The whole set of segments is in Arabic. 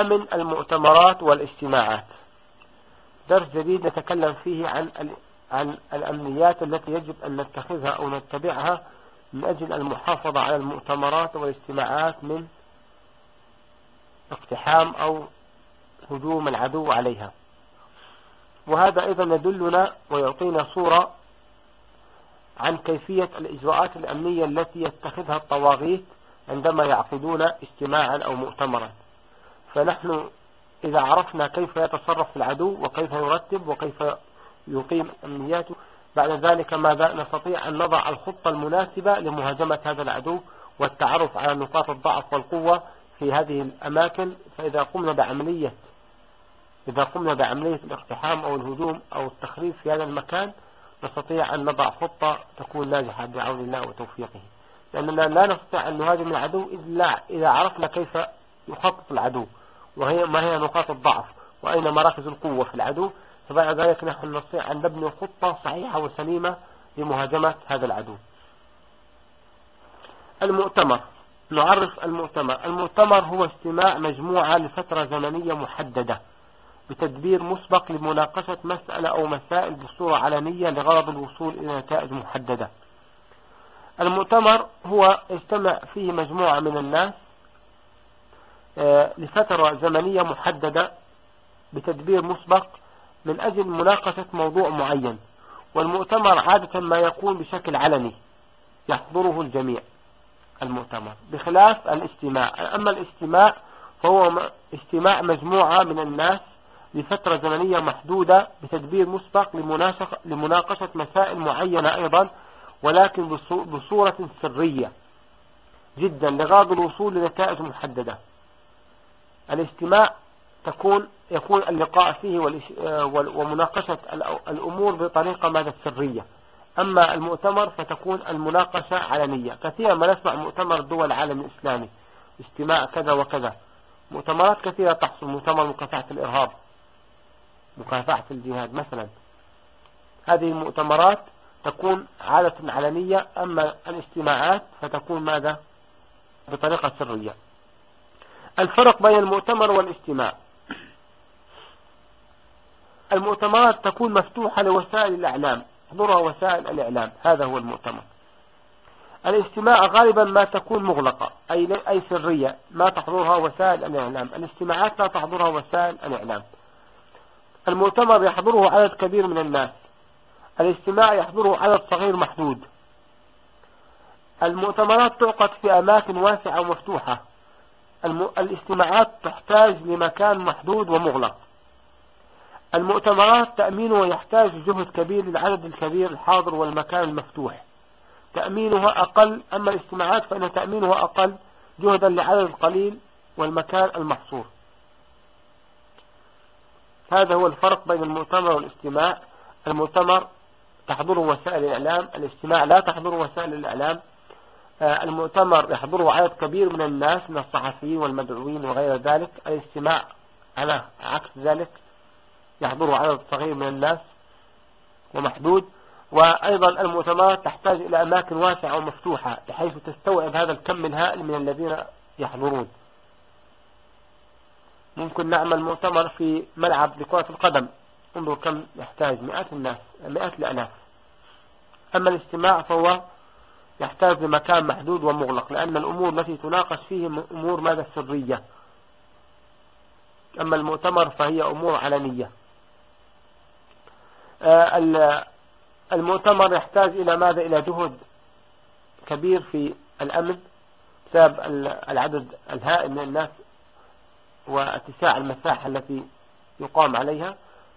أمن المؤتمرات والاجتماعات. درس جديد نتكلم فيه عن عن الأمنيات التي يجب أن نتخذها أو نتبعها من أجل المحافظة على المؤتمرات والاجتماعات من اقتحام أو هجوم العدو عليها. وهذا أيضا يدلنا ويعطينا صورة عن كيفية الإجراءات الأمنية التي يتخذها الطواغيت عندما يعقدون اجتماعا أو مؤتمرا. فنحن إذا عرفنا كيف يتصرف العدو وكيف يرتب وكيف يقيم أمنياته بعد ذلك ماذا نستطيع أن نضع الخطة المناسبة لمهاجمة هذا العدو والتعرف على نقاط الضعف والقوة في هذه الأماكن. فإذا قمنا بعملية إذا قمنا بعملية الاقتحام أو الهجوم أو التخريب في هذا المكان نستطيع أن نضع خطة تكون ناجحة بعون الله وتوفيقه. لأننا لا نستطيع أن نهاجم العدو إلا إذا عرفنا كيف يخطط العدو. وهي ما هي نقاط الضعف؟ وأين مراكز القوة في العدو؟ فبعد ذلك نحن نستطيع أن نبني خطة صحيحة وسليمة لمهاجمة هذا العدو. المؤتمر. نعرف المؤتمر. المؤتمر هو اجتماع مجموعة لفترة زمنية محددة بتدبير مسبق لمناقشة مسألة أو مسائل بصورة علنية لغرض الوصول إلى نتائج محددة. المؤتمر هو اجتمع فيه مجموعة من الناس لفترة زمنية محددة بتدبير مسبق من أجل مناقشة موضوع معين والمؤتمر عادة ما يكون بشكل علني يحضره الجميع المؤتمر بخلاف الاجتماع أما الاجتماع فهو اجتماع مجموعة من الناس لفترة زمنية محدودة بتدبير مسبق لمناقشة مسائل معينة أيضا ولكن بصورة سرية جدا لغاض الوصول لنتائج محددة. الاجتماع تكون يكون اللقاء فيه ومناقشة الأمور بطريقة ماذا السرية أما المؤتمر فتكون المناقشة علنية. كثيرا ما نسمع مؤتمر دول العالم الإسلامي اجتماع كذا وكذا. مؤتمرات كثيرة تحصل. مؤتمر مكافحة الإرهاب. مكافحة الجهاد مثلا. هذه المؤتمرات تكون عادة علنية. أما الاجتماعات فتكون ماذا؟ بطريقة سرية. الفرق بين المؤتمر والاجتماع المؤتمرات تكون مفتوحة لوسائل الإعلام حضورها وسائل الإعلام هذا هو المؤتمر. الاجتماع غالبا ما تكون مغلقة أي, أي سرية ما تحضرها وسائل الإعلام. الاجتماعات لا تحضرها وسائل الإعلام. المؤتمر يحضره عدد كبير من الناس. الاجتماع يحضره عدد صغير محدود. المؤتمرات تعقد في أماكن واسعة ومفتوحة. الاجتماعات تحتاج لمكان محدود ومغلق. المؤتمرات تأمينه يحتاج جهد كبير للعدد الكبير الحاضر والمكان المفتوح. تأمينها أقل أما الاجتماعات فإن تأمينها أقل جهدا لعدد قليل والمكان المحصور. هذا هو الفرق بين المؤتمر والاجتماع. المؤتمر تحضره وسائل الإعلام الاجتماع لا تحضره وسائل الإعلام. المؤتمر يحضره عدد كبير من الناس من الصحفيين والمدعوين وغير ذلك. الاجتماع على عكس ذلك يحضره عدد صغير من الناس ومحدود. وأيضا المؤتمرات تحتاج إلى أماكن واسعة ومفتوحة بحيث تستوعب هذا الكم الهائل من الذين يحضرون. ممكن نعمل مؤتمر في ملعب لكرة القدم. انظر كم يحتاج مئات الناس مئات الألاف. أما الاجتماع فهو يحتاج لمكان محدود ومغلق لأن الأمور التي تناقش فيه أمور ماذا سرية أما المؤتمر فهي أمور علنية. آه، المؤتمر يحتاج إلى ماذا؟ إلى جهد كبير في الأمن بسبب العدد الهائل من الناس واتساع المساحة التي يقام عليها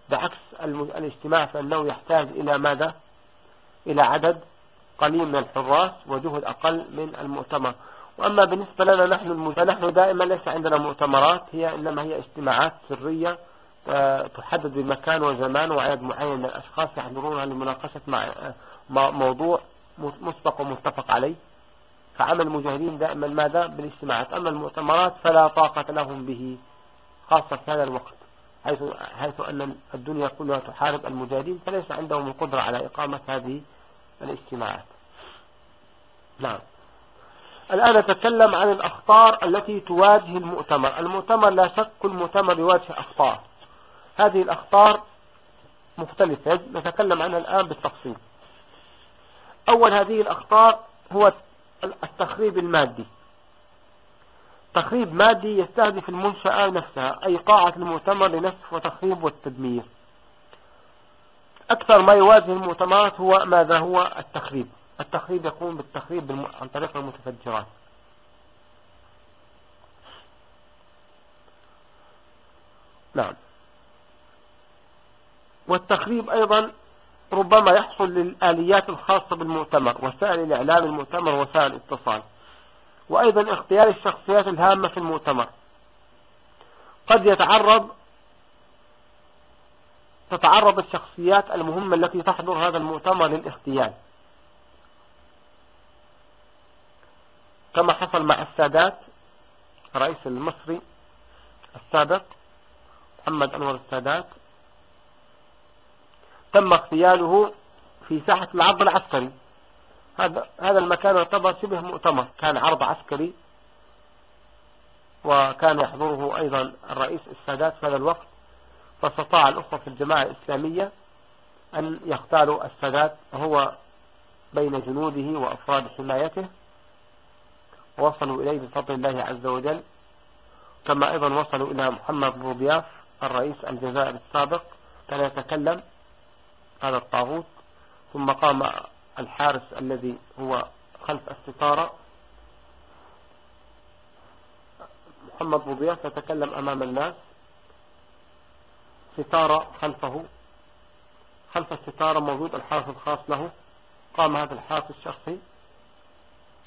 بعكس الاجتماع فإنه يحتاج إلى ماذا؟ إلى عدد قليل من الحراس وجهد أقل من المؤتمر. وأما بالنسبة لنا نحن فنحن دائما ليس عندنا مؤتمرات هي إنما هي اجتماعات سرية آه، تحدد بمكان وزمان وعدد معين من الأشخاص يحضرونها لمناقشة مع آه، موضوع مسبق ومتفق عليه. فعمل المجاهدين دائما ماذا؟ بالاجتماعات. أما المؤتمرات فلا طاقة لهم به خاصة في هذا الوقت حيث, حيث أن الدنيا كلها تحارب المجاهدين فليس عندهم القدرة على إقامة هذه الاجتماعات. نعم. الآن نتكلم عن الأخطار التي تواجه المؤتمر. المؤتمر لا شك كل مؤتمر يواجه أخطار. هذه الأخطار مختلفة. نتكلم عنها الآن بالتفصيل. أول هذه الأخطار هو التخريب المادي. تخريب مادي يستهدف المنشأة نفسها أي قاعة المؤتمر لنسف وتخريب والتدمير. أكثر ما يواجه المؤتمرات هو ماذا؟ هو التخريب. التخريب يقوم بالتخريب. عن طريق المتفجرات. نعم. والتخريب أيضا ربما يحصل للآليات الخاصة بالمؤتمر وسائل الإعلام المؤتمر وسائل الاتصال وأيضا اختيار الشخصيات الهامة في المؤتمر. قد يتعرض تتعرض الشخصيات المهمة التي تحضر هذا المؤتمر للاغتيال. كما حصل مع السادات الرئيس المصري السابق محمد أنور السادات. تم اغتياله في ساحة العرض العسكري. هذا هذا المكان يعتبر شبه مؤتمر كان عرض عسكري وكان يحضره أيضا الرئيس السادات في هذا الوقت. فاستطاع الأخوة في الجماعة الإسلامية أن يختاروا السادات وهو بين جنوده وأفراد حمايته. ووصلوا إليه بفضل الله عز وجل كما أيضا وصلوا إلى محمد بوضياف الرئيس الجزائر السابق كان يتكلم هذا الطاغوت ثم قام الحارس الذي هو خلف الستارة محمد بوضياف يتكلم أمام الناس ستارة خلفه خلف الستارة موجود الحارس الخاص له قام هذا الحارس الشخصي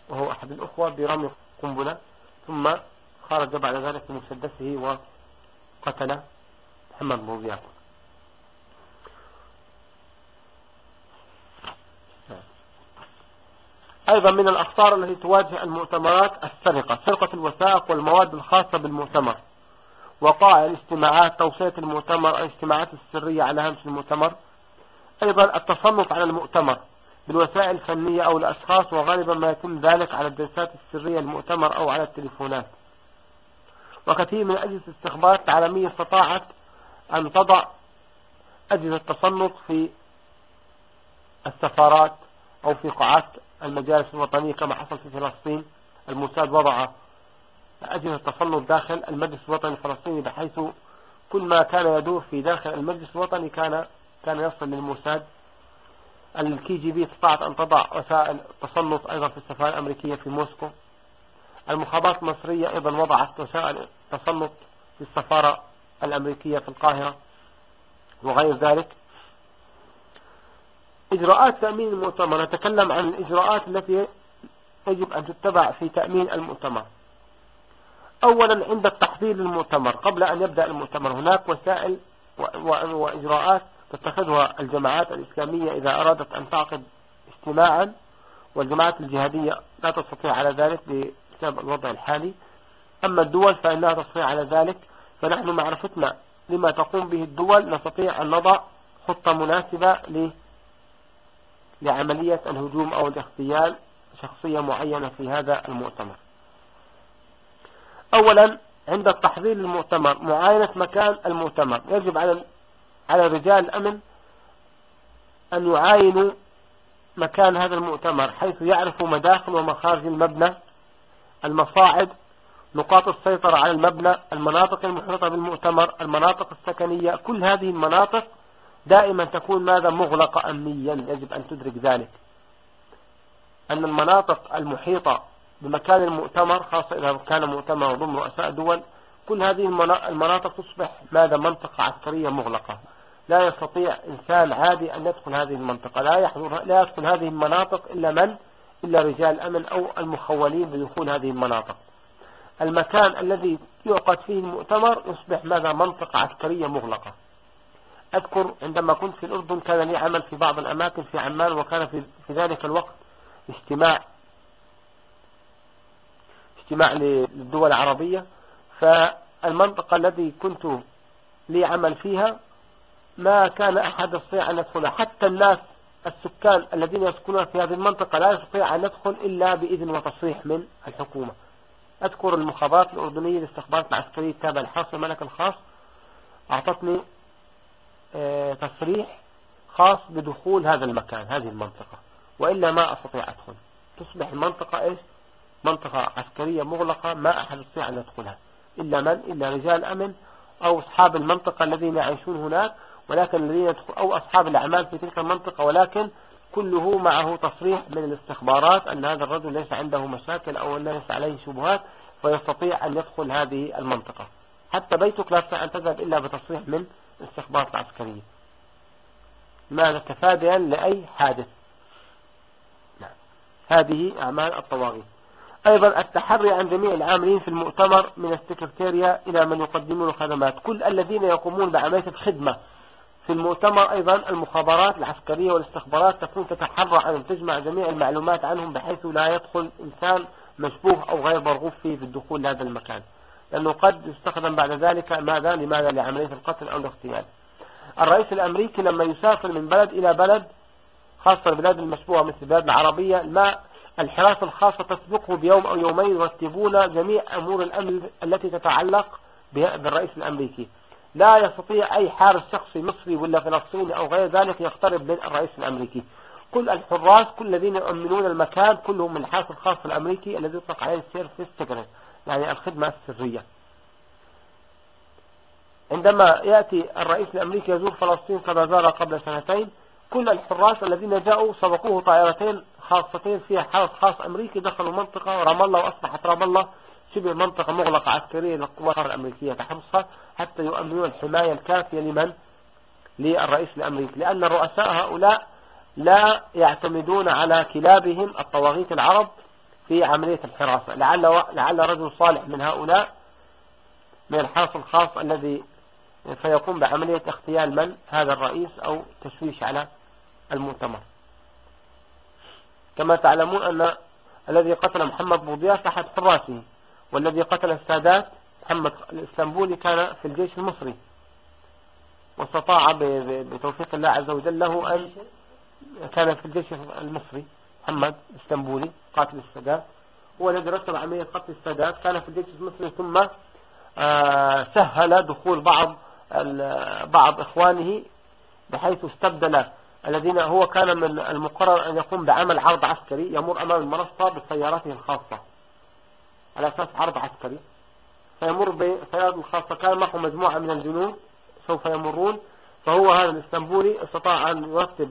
وهو أحد الأخوة برمي قنبلة ثم خرج بعد ذلك بمسدسه وقتل محمد بوضياف أيضا من الأخطار التي تواجه المؤتمرات السرقة سرقة الوثائق والمواد الخاصة بالمؤتمر. وقائع الاجتماعات توصية المؤتمر الاجتماعات السرية على هامش المؤتمر. أيضا التصنف على المؤتمر. بالوسائل الفنية أو الأشخاص وغالبا ما يتم ذلك على الجلسات السرية المؤتمر أو على التليفونات. وكثير من أجهزة الاستخبارات العالمية استطاعت أن تضع أجهزة تصنف في السفارات أو في قاعات المجالس الوطنية كما حصل في فلسطين. الموساد وضع أجهزة تصنف داخل المجلس الوطني الفلسطيني بحيث كل ما كان يدور في داخل المجلس الوطني كان كان يصل للموساد. الكي جي بي استطاعت أن تضع وسائل تنصت أيضا في السفارة الأمريكية في موسكو. المخابرات المصرية أيضا وضعت وسائل تنصت في السفارة الأمريكية في القاهرة وغير ذلك. إجراءات تأمين المؤتمر نتكلم عن الإجراءات التي يجب أن تتبع في تأمين المؤتمر. أولا عند التحضير للمؤتمر قبل أن يبدأ المؤتمر هناك وسائل وإجراءات تتخذها الجماعات الإسلامية إذا أرادت أن تعقد اجتماعا والجماعات الجهادية لا تستطيع على ذلك بسبب الوضع الحالي. أما الدول فإنها تستطيع على ذلك. فنحن معرفتنا لما تقوم به الدول نستطيع أن نضع خطة مناسبة لعملية الهجوم أو الاغتيال شخصية معينة في هذا المؤتمر. أولا عند التحضير للمؤتمر معاينة مكان المؤتمر. يجب على على رجال الأمن أن يعاينوا مكان هذا المؤتمر حيث يعرفوا مداخل ومخارج المبنى المصاعد نقاط السيطرة على المبنى المناطق المحيطة بالمؤتمر المناطق السكنية كل هذه المناطق دائما تكون ماذا؟ مغلقة أمنيا يجب أن تدرك ذلك. أن المناطق المحيطة بمكان المؤتمر خاصة إذا كان مؤتمر ضمن رؤساء دول كل هذه المناطق تصبح ماذا؟ منطقة عسكرية مغلقة. لا يستطيع إنسان عادي أن يدخل هذه المنطقة. لا يحضر لا يدخل هذه المناطق إلا من؟ إلا رجال أمن أو المخولين بدخول هذه المناطق. المكان الذي يعقد فيه المؤتمر يصبح ماذا؟ منطقة عسكرية مغلقة. أذكر عندما كنت في الأردن كان لي عمل في بعض الأماكن في عمان وكان في, في ذلك الوقت اجتماع اجتماع للدول العربية. فالمنطقة التي كنت لي عمل فيها ما كان أحد يستطيع أن يدخلها. حتى الناس السكان الذين يسكنون في هذه المنطقة لا يستطيع أن يدخل إلا بإذن وتصريح من الحكومة. أذكر المخابرات الأردنية الاستخبارات العسكرية التابعة لحاصل الملك الخاص. أعطتني آه، تصريح خاص بدخول هذا المكان هذه المنطقة وإلا ما أستطيع أدخل. تصبح المنطقة إيش؟ منطقة عسكرية مغلقة ما أحد يستطيع أن يدخلها. إلا من؟ إلا رجال أمن أو أصحاب المنطقة الذين يعيشون هناك ولكن الذين أو أصحاب الأعمال في تلك المنطقة ولكن كله معه تصريح من الاستخبارات أن هذا الرجل ليس عنده مشاكل أو أن ليس عليه شبهات فيستطيع أن يدخل هذه المنطقة. حتى بيتك لا أن تذهب إلا بتصريح من الاستخبارات العسكرية ماذا تفاديا لأي حادث؟ نعم. هذه أعمال الطواغيت. أيضا التحري عن جميع العاملين في المؤتمر من السكرتيريا إلى من يقدمون الخدمات كل الذين يقومون بعملية الخدمة في المؤتمر أيضا المخابرات العسكرية والاستخبارات تكون تتحرى أن تجمع جميع المعلومات عنهم بحيث لا يدخل إنسان مشبوه أو غير مرغوب فيه في الدخول لهذا المكان. لأنه قد يستخدم بعد ذلك ماذا؟ لماذا؟ لعملية القتل أو الاغتيال. الرئيس الأمريكي لما يسافر من بلد إلى بلد خاصة البلاد المشبوهة مثل البلاد العربية ما الحراسة الخاصة تسبقه بيوم أو يومين يرتبون جميع أمور الأمن التي تتعلق بالرئيس الأمريكي. لا يستطيع أي حارس شخصي مصري ولا فلسطيني أو غير ذلك يقترب من الرئيس الأمريكي. كل الحراس كل الذين يؤمنون المكان كلهم من الحارس الخاص الأمريكي الذي يطلق عليه ال Service Secret يعني الخدمة السرية. عندما يأتي الرئيس الأمريكي يزور فلسطين كما زار قبل سنتين كل الحراس الذين جاءوا سبقوه طائرتين خاصتين فيها حارس خاص أمريكي دخلوا منطقة رام الله وأصبحت رام الله شبه منطقة مغلقة عسكرية للقوات الأمريكية تحرصها حتى يؤمنون الحماية الكافية لمن؟ للرئيس الأمريكي لأن الرؤساء هؤلاء لا يعتمدون على كلابهم الطواغيت العرب في عملية الحراسة. لعل, لعل رجل صالح من هؤلاء من الحرس الخاص الذي فيقوم بعملية اغتيال من؟ هذا الرئيس أو تشويش على المؤتمر. كما تعلمون أن الذي قتل محمد بوضياس أحد حراسه والذي قتل السادات محمد الاسطنبولي كان في الجيش المصري. واستطاع بتوفيق الله عز وجل له أن كان في الجيش المصري. محمد الاسطنبولي قاتل السادات. هو الذي رتب عملية قتل السادات كان في الجيش المصري ثم آه، سهل دخول بعض بعض إخوانه بحيث استبدل الذين هو كان من المقرر أن يقوم بعمل عرض عسكري يمر أمام المنصة بسيارته الخاصة. على أساس عرض عسكري. فيمر بسيارته الخاصة كان معه مجموعة من الجنود سوف يمرون. فهو هذا الإسطنبولي استطاع أن يرتب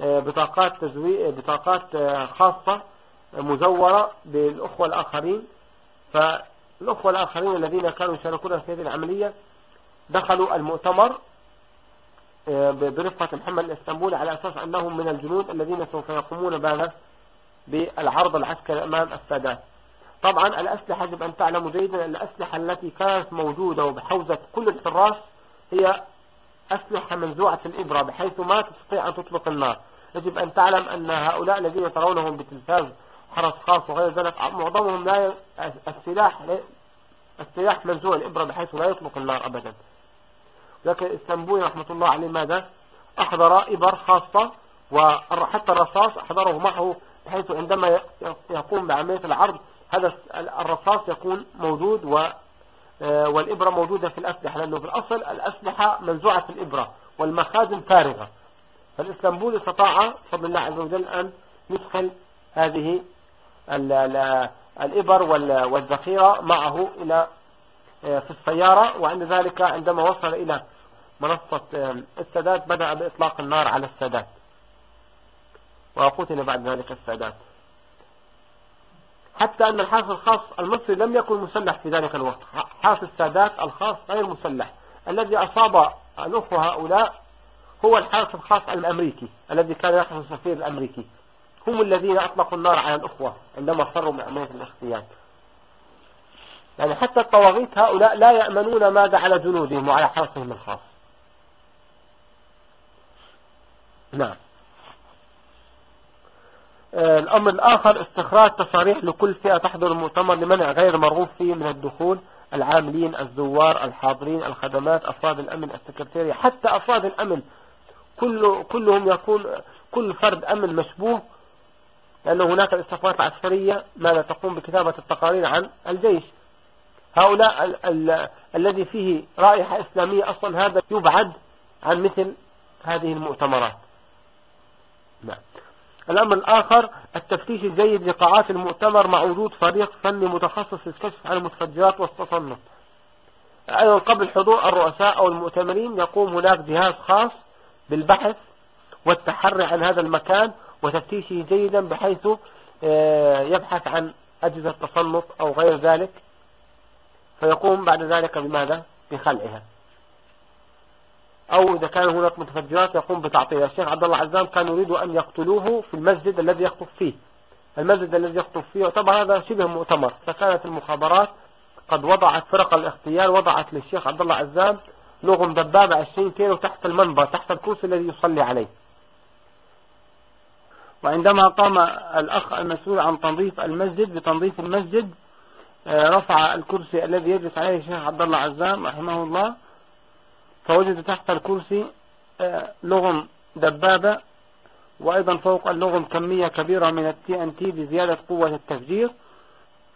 آه، بطاقات تزويق بطاقات آه، خاصة مزورة بالأخوة الآخرين. فالأخوة الآخرين الذين كانوا يشاركون في هذه العملية دخلوا المؤتمر. آه، برفقة محمد الاسطنبولي على أساس أنهم من الجنود الذين سوف يقومون بهذا بالعرض العسكري أمام السادات. طبعا الأسلحة يجب أن تعلموا جيدا الأسلحة التي كانت موجودة وبحوزة كل الحراس هي أسلحة منزوعة الإبرة بحيث ما تستطيع أن تطلق النار. يجب أن تعلم أن هؤلاء الذين ترونهم بتلفاز حرس خاص وغير ذلك معظمهم لا السلاح السلاح منزوع الإبرة بحيث لا يطلق النار أبدا. لكن إسطنبول رحمة الله عليه ماذا؟ أحضر إبر خاصة وحتى الرصاص أحضره معه بحيث عندما يقوم بعملية العرض هذا الرصاص يكون موجود و آه، والإبرة موجودة في الأسلحة لأنه في الأصل الأسلحة منزوعة الإبرة والمخازن فارغة. فالإسلامبول استطاع بفضل الله عز وجل أن يدخل هذه الإبر والذخيرة معه إلى آه، في السيارة وعند ذلك عندما وصل إلى منصة السادات بدأ بإطلاق النار على السادات. وقتل بعد ذلك السادات. حتى أن الحارس الخاص المصري لم يكن مسلح في ذلك الوقت. حارس السادات الخاص غير مسلح. الذي أصاب الأخوة هؤلاء هو الحارس الخاص الأمريكي الذي كان يحرس السفير الأمريكي. هم الذين أطلقوا النار على الأخوة عندما فروا من عملية الاختيار. يعني حتى الطواغيت هؤلاء لا يأمنون ماذا على جنودهم وعلى حرسهم الخاص. نعم. آه، الأمر الآخر استخراج تصاريح لكل فئة تحضر المؤتمر لمنع غير مرغوب فيه من الدخول العاملين الزوار الحاضرين الخدمات أفراد الأمن السكرتيرية حتى أفراد الأمن. كل كلهم يكون كل فرد أمن مشبوه لأن هناك الاستخبارات العسكرية ماذا تقوم بكتابة التقارير عن الجيش. هؤلاء ال ال الذي فيه رائحة إسلامية أصلا هذا يبعد عن مثل هذه المؤتمرات. نعم. الأمر الآخر التفتيش الجيد لقاعات المؤتمر مع وجود فريق فني متخصص للكشف عن المتفجرات والتصنف. أيضا قبل حضور الرؤساء أو المؤتمرين يقوم هناك جهاز خاص بالبحث والتحري عن هذا المكان وتفتيشه جيدا بحيث آه، يبحث عن أجهزة تصنف أو غير ذلك. فيقوم بعد ذلك بماذا؟ بخلعها. أو إذا كان هناك متفجرات يقوم بتعطيلها الشيخ عبد الله عزام كان يريد أن يقتلوه في المسجد الذي يخطف فيه. المسجد الذي يخطف فيه طبعا هذا شبه مؤتمر. فكانت المخابرات قد وضعت فرق الاغتيال وضعت للشيخ عبد الله عزام لغم دبابة 20 كيلو تحت المنبر تحت الكرسي الذي يصلي عليه. وعندما قام الأخ المسؤول عن تنظيف المسجد بتنظيف المسجد آه، رفع الكرسي الذي يجلس عليه الشيخ عبد الله عزام رحمه الله فوجد تحت الكرسي آه، لغم دبابة وأيضا فوق اللغم كمية كبيرة من التي ان تي بزيادة قوة التفجير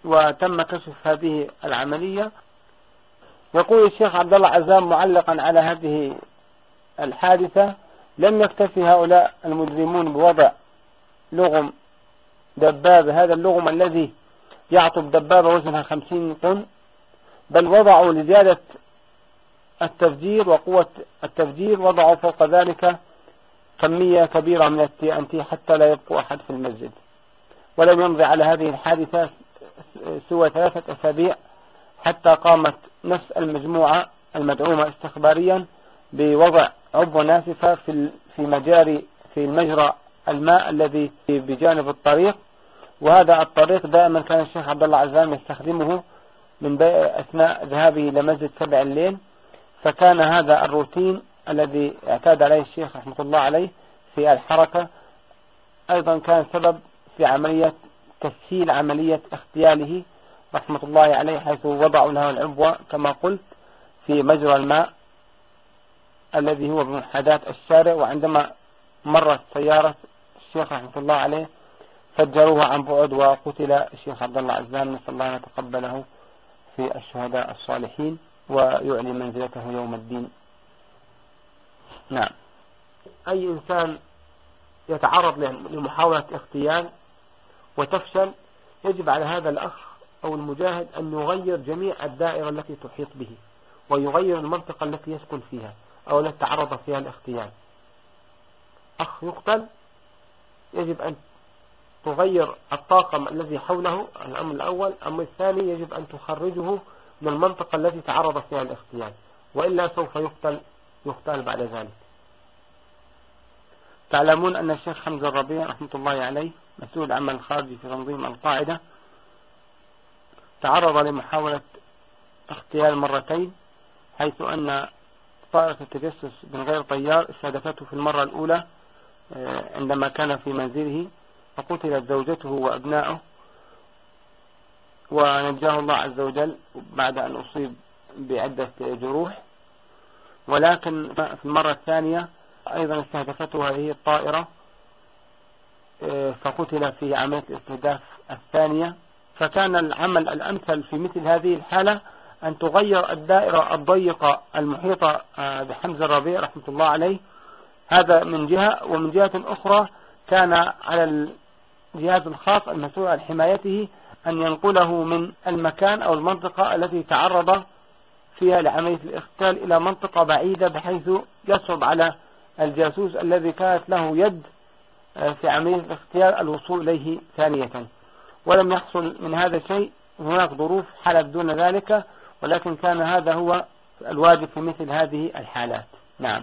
وتم كشف هذه العملية. يقول الشيخ عبد الله عزام معلقا على هذه الحادثة لم يكتفي هؤلاء المجرمون بوضع لغم دبابة هذا اللغم الذي يعطب دبابة وزنها خمسين طن بل وضعوا لزيادة التفجير وقوة التفجير وضعوا فوق ذلك كمية كبيرة من التي ان تي حتى لا يبقوا أحد في المسجد. ولم يمضي على هذه الحادثة سوى ثلاثة أسابيع حتى قامت نفس المجموعة المدعومة استخباريا بوضع عبوة ناسفة في في مجاري في المجرى الماء الذي بجانب الطريق. وهذا الطريق دائما كان الشيخ عبد الله عزام يستخدمه من أثناء ذهابه إلى مسجد سبع الليل. فكان هذا الروتين الذي اعتاد عليه الشيخ رحمة الله عليه في الحركة أيضا كان سبب في عملية تسهيل عملية اغتياله رحمة الله عليه حيث وضعوا له العبوة كما قلت في مجرى الماء الذي هو بمحاذاة الشارع وعندما مرت سيارة الشيخ رحمة الله عليه فجروها عن بعد وقتل الشيخ عبد الله عزام نسأل الله أن يتقبله في الشهداء الصالحين. ويعلي منزلته يوم الدين. نعم. أي إنسان يتعرض لمحاولة اغتيال وتفشل يجب على هذا الأخ أو المجاهد أن يغير جميع الدائرة التي تحيط به ويغير المنطقة التي يسكن فيها أو التي تعرض فيها الاغتيال. أخ يقتل يجب أن تغير الطاقم الذي حوله الأمر الأول. الأمر الثاني يجب أن تخرجه من المنطقة التي تعرض فيها الاغتيال وإلا سوف يقتل يقتل بعد ذلك. تعلمون أن الشيخ حمزة الربيع رحمة الله عليه مسؤول العمل الخارجي في تنظيم القاعدة. تعرض لمحاولة اغتيال مرتين حيث أن طائرة التجسس من غير طيار استهدفته في المرة الأولى آه، عندما كان في منزله فقتلت زوجته وأبنائه. ونجاه الله عز وجل بعد أن أصيب بعدة جروح. ولكن في المرة الثانية أيضا استهدفته هذه الطائرة آه، فقتل في عملية الاستهداف الثانية. فكان العمل الأمثل في مثل هذه الحالة أن تغير الدائرة الضيقة المحيطة آه، بحمز الربيع رحمة الله عليه. هذا من جهة. ومن جهة أخرى كان على الجهاز الخاص المسؤول عن حمايته أن ينقله من المكان أو المنطقة التي تعرض فيها لعملية الاغتيال إلى منطقة بعيدة بحيث يصعب على الجاسوس الذي كانت له يد آه، في عملية الاغتيال الوصول إليه ثانية. ولم يحصل من هذا شيء هناك ظروف حلت دون ذلك ولكن كان هذا هو الواجب في مثل هذه الحالات. نعم.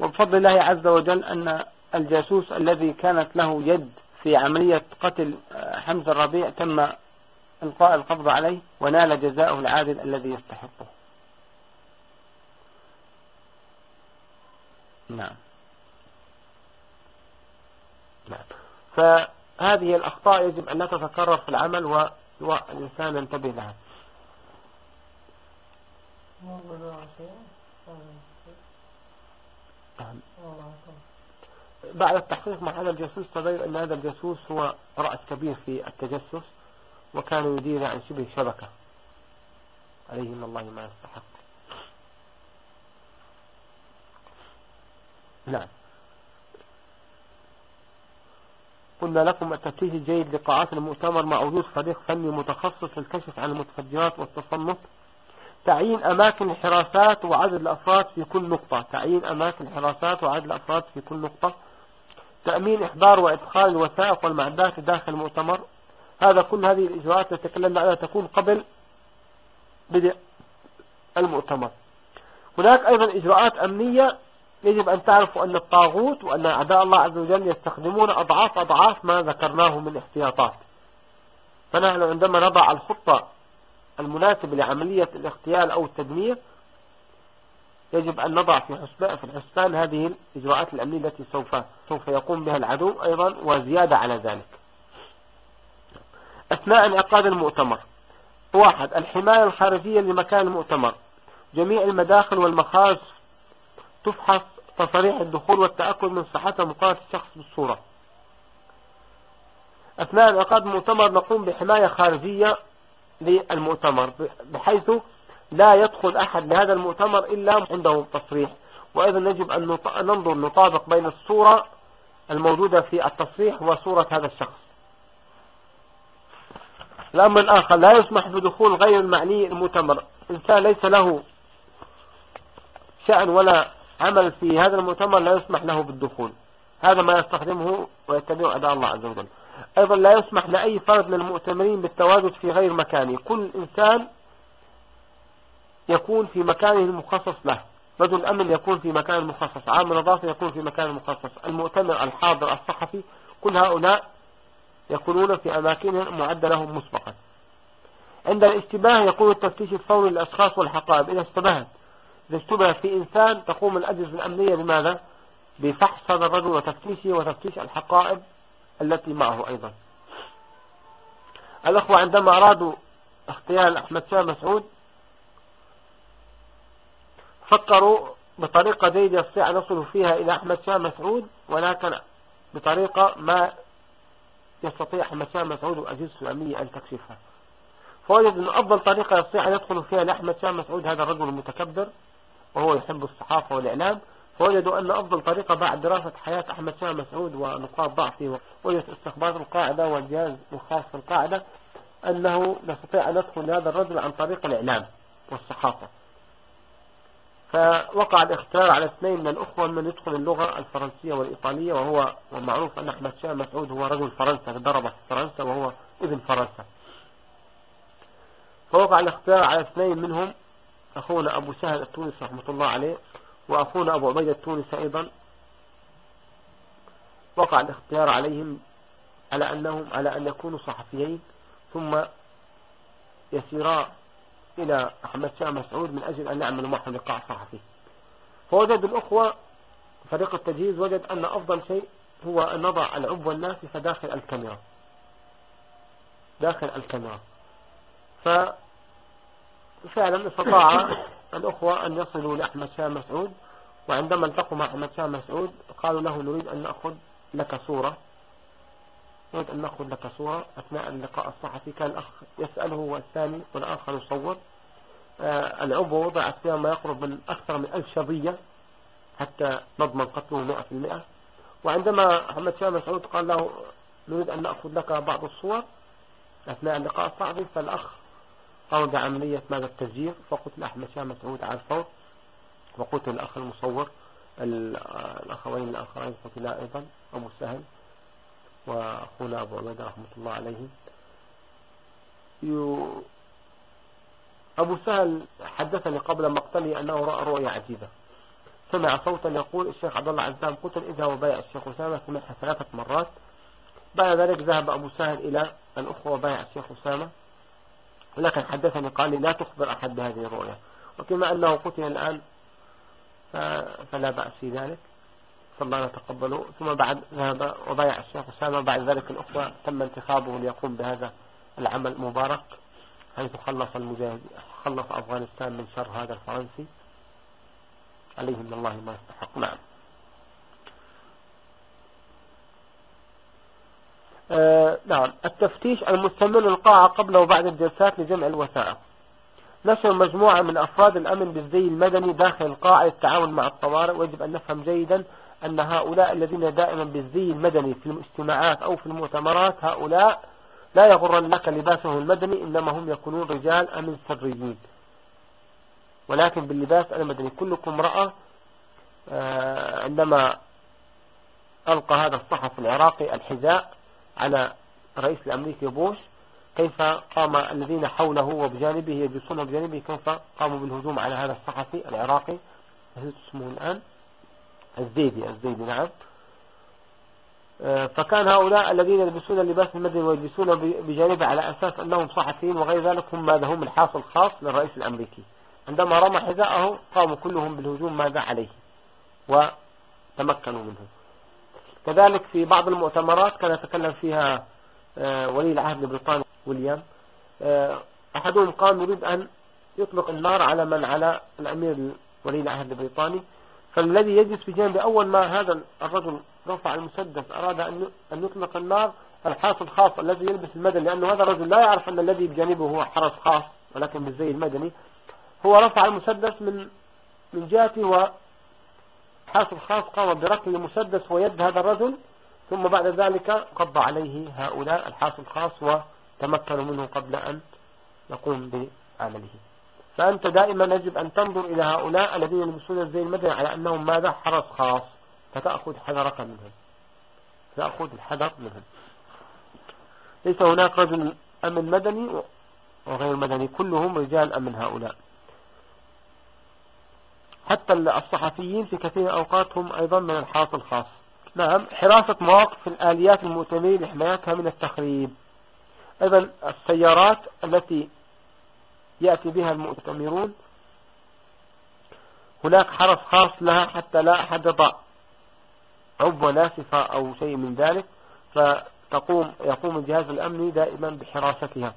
وبفضل الله عز وجل أن الجاسوس الذي كانت له يد في عملية قتل آه، حمزة الربيع تم إلقاء القبض عليه ونال جزاؤه العادل الذي يستحقه. نعم. نعم. فهذه الأخطاء يجب أن لا تتكرر في العمل والإنسان ينتبه لها. بعد التحقيق مع هذا الجاسوس تبين أن هذا الجاسوس هو رأس كبير في التجسس. وكان يدير عن شبه شبكة عليه من الله ما يستحق. نعم. قلنا لكم التفتيش الجيد لقاعات المؤتمر مع وجود فريق فني متخصص للكشف عن المتفجرات والتصنف. تعيين أماكن الحراسات وعدد الأفراد في كل نقطة. تعيين أماكن الحراسات وعدد الأفراد في كل نقطة. تأمين إحضار وإدخال الوثائق والمعدات داخل المؤتمر. هذا كل هذه الإجراءات تكلمنا عنها تكون قبل بدء المؤتمر. هناك أيضا إجراءات أمنية يجب أن تعرفوا أن الطاغوت وأن أعداء الله عز وجل يستخدمون أضعاف أضعاف ما ذكرناه من احتياطات. فنحن عندما نضع الخطة المناسبة لعملية الاغتيال أو التدمير يجب أن نضع في حسبان في الحسبان هذه الإجراءات الأمنية التي سوف سوف يقوم بها العدو أيضا وزيادة على ذلك. أثناء انعقاد المؤتمر. واحد الحماية الخارجية لمكان المؤتمر. جميع المداخل والمخارج تفحص تصريح الدخول والتأكد من صحة مقارنة الشخص بالصورة. أثناء انعقاد المؤتمر نقوم بحماية خارجية للمؤتمر بحيث لا يدخل أحد لهذا المؤتمر إلا عنده تصريح. وأيضا يجب أن ننظر نطابق بين الصورة الموجودة في التصريح وصورة هذا الشخص. الأمر الآخر لا يسمح بدخول غير المعني المؤتمر. إنسان ليس له شأن ولا عمل في هذا المؤتمر لا يسمح له بالدخول. هذا ما يستخدمه ويتبع أداء الله عز وجل. أيضا لا يسمح لأي فرد من المؤتمرين بالتواجد في غير مكانه. كل إنسان يكون في مكانه المخصص له. رجل الأمن يكون في مكان مخصص عامل نظافة يكون في مكان مخصص المؤتمر الحاضر الصحفي كل هؤلاء يكونون في أماكنهم معدة لهم مسبقا. عند الاشتباه يكون التفتيش الفوري للأشخاص والحقائب. إذا اشتبهت إذا اشتبه في إنسان تقوم الأجهزة الأمنية بماذا؟ بفحص هذا الرجل وتفتيشه وتفتيش الحقائب التي معه أيضا. الأخوة عندما أرادوا اغتيال أحمد شاه مسعود فكروا بطريقة جيدة يستطيع أن يصلوا فيها إلى أحمد شاه مسعود ولكن بطريقة ما يستطيع شاه مسعود وأجهزة الأمنية أن تكشفها. فوجد أن أفضل طريقة يستطيع أن يدخل فيها لأحمد شاه مسعود هذا الرجل المتكبر وهو يحب الصحافة والإعلام. فوجدوا أن أفضل طريقة بعد دراسة حياة أحمد شاه مسعود ونقاط ضعفه وجدت استخبارات القاعدة والجهاز الخاص القاعدة أنه نستطيع أن ندخل لهذا الرجل عن طريق الإعلام والصحافة. فوقع الاختيار على اثنين من الأخوة من يدخل اللغة الفرنسية والإيطالية وهو ومعروف أن أحمد شاه مسعود هو رجل فرنسا ضرب في فرنسا وهو ابن فرنسا. فوقع الاختيار على اثنين منهم أخونا أبو سهل التونسي رحمة الله عليه وأخونا أبو عبيدة التونسي أيضا. وقع الاختيار عليهم على أنهم على أن يكونوا صحفيين ثم يسيرا إلى أحمد شاه مسعود من أجل أن يعملوا معه لقاء صحفي. فوجد الأخوة فريق التجهيز وجد أن أفضل شيء هو أن نضع العبوة الناسفة داخل الكاميرا. داخل الكاميرا. ففعلا استطاع الأخوة أن يصلوا لأحمد شاه مسعود وعندما التقوا مع أحمد شاه مسعود قالوا له نريد أن نأخذ لك صورة. نريد أن نأخذ لك صورة أثناء اللقاء الصحفي. كان الأخ يسأله والثاني والآخر يصور آه العبوة وضعت فيها ما يقرب من أكثر من ألف شظية حتى نضمن قتله مئة في المئة. وعندما أحمد شاه مسعود قال له نريد أن نأخذ لك بعض الصور أثناء اللقاء الصحفي فالأخ قام بعملية ماذا التسجيل فقتل أحمد شاه مسعود على الفور. وقتل الأخ المصور الأخوين الآخرين قتلا أيضا أبو سهل. وأخونا أبو عبيدة رحمة الله عليه. أبو سهل حدثني قبل مقتله أنه رأى رؤيا عجيبة. سمع صوتا يقول الشيخ عبد الله عزام قتل إذا وبايع الشيخ أسامة سمعها ثلاثة مرات. بعد ذلك ذهب أبو سهل إلى الأخوة وبايع الشيخ أسامة. ولكن حدثني قال لي لا تخبر أحد بهذه الرؤيا. وكما أنه قتل الآن فلا بأس في ذلك. فالله يتقبله ثم بعد ذهب وبايع الشيخ أسامة بعد ذلك الأخوة تم انتخابه ليقوم بهذا العمل المبارك حيث خلص المجاهد خلص أفغانستان من شر هذا الفرنسي. عليه من الله ما يستحق. نعم. آه نعم. التفتيش المستمر للقاعة قبل وبعد الجلسات لجمع الوثائق. نشر مجموعة من أفراد الأمن بالزي المدني داخل القاعة للتعاون مع الطوارئ. ويجب أن نفهم جيدا أن هؤلاء الذين دائما بالزي المدني في الاجتماعات أو في المؤتمرات هؤلاء لا يغرنك لباسهم المدني إنما هم يكونون رجال أمن سريين. ولكن باللباس المدني كلكم رأى آه، عندما ألقى هذا الصحفي العراقي الحذاء على الرئيس الأمريكي بوش كيف قام الذين حوله وبجانبه يجلسون بجانبه كيف قاموا بالهجوم على هذا الصحفي العراقي؟ اسمه الآن؟ الزيدي الزيدي نعم. آه، فكان هؤلاء الذين يلبسون اللباس المدني ويجلسون بجانبه على أساس أنهم صحفيين وغير ذلك هم ماذا؟ هم الحاصل الخاص للرئيس الأمريكي. عندما رمى حذاءه قاموا كلهم بالهجوم ماذا عليه؟ وتمكنوا منه. كذلك في بعض المؤتمرات كان يتكلم فيها آه، ولي العهد البريطاني ويليام آه، أحدهم قام يريد أن يطلق النار على من؟ على الأمير ولي العهد البريطاني. فالذي يجلس بجانب أول ما هذا الرجل رفع المسدس أراد أن يطلق النار الحرس الخاص الذي يلبس المدني لأنه هذا الرجل لا يعرف أن الذي بجانبه هو حرس خاص ولكن بالزي المدني. هو رفع المسدس من من جهته وحرس الخاص قام بركل المسدس ويد هذا الرجل ثم بعد ذلك قضى عليه هؤلاء الحرس الخاص وتمكنوا منه قبل أن يقوم بعمله. فأنت دائما يجب أن تنظر إلى هؤلاء الذين يلبسون الزي المدني على أنهم ماذا؟ حرس خاص. فتأخذ حذرك منهم. تأخذ الحذر منهم. ليس هناك رجل أمن مدني وغير مدني. كلهم رجال أمن هؤلاء. حتى الصحفيين في كثير أوقات هم أيضا من الحرس الخاص. نعم حراسة مواقف الآليات المؤتمرين لحمايتها من التخريب. أيضا السيارات التي يأتي بها المؤتمرون. هناك حرس خاص لها حتى لا أحد يضع عبوة ناسفة أو شيء من ذلك فتقوم يقوم الجهاز الأمني دائما بحراستها.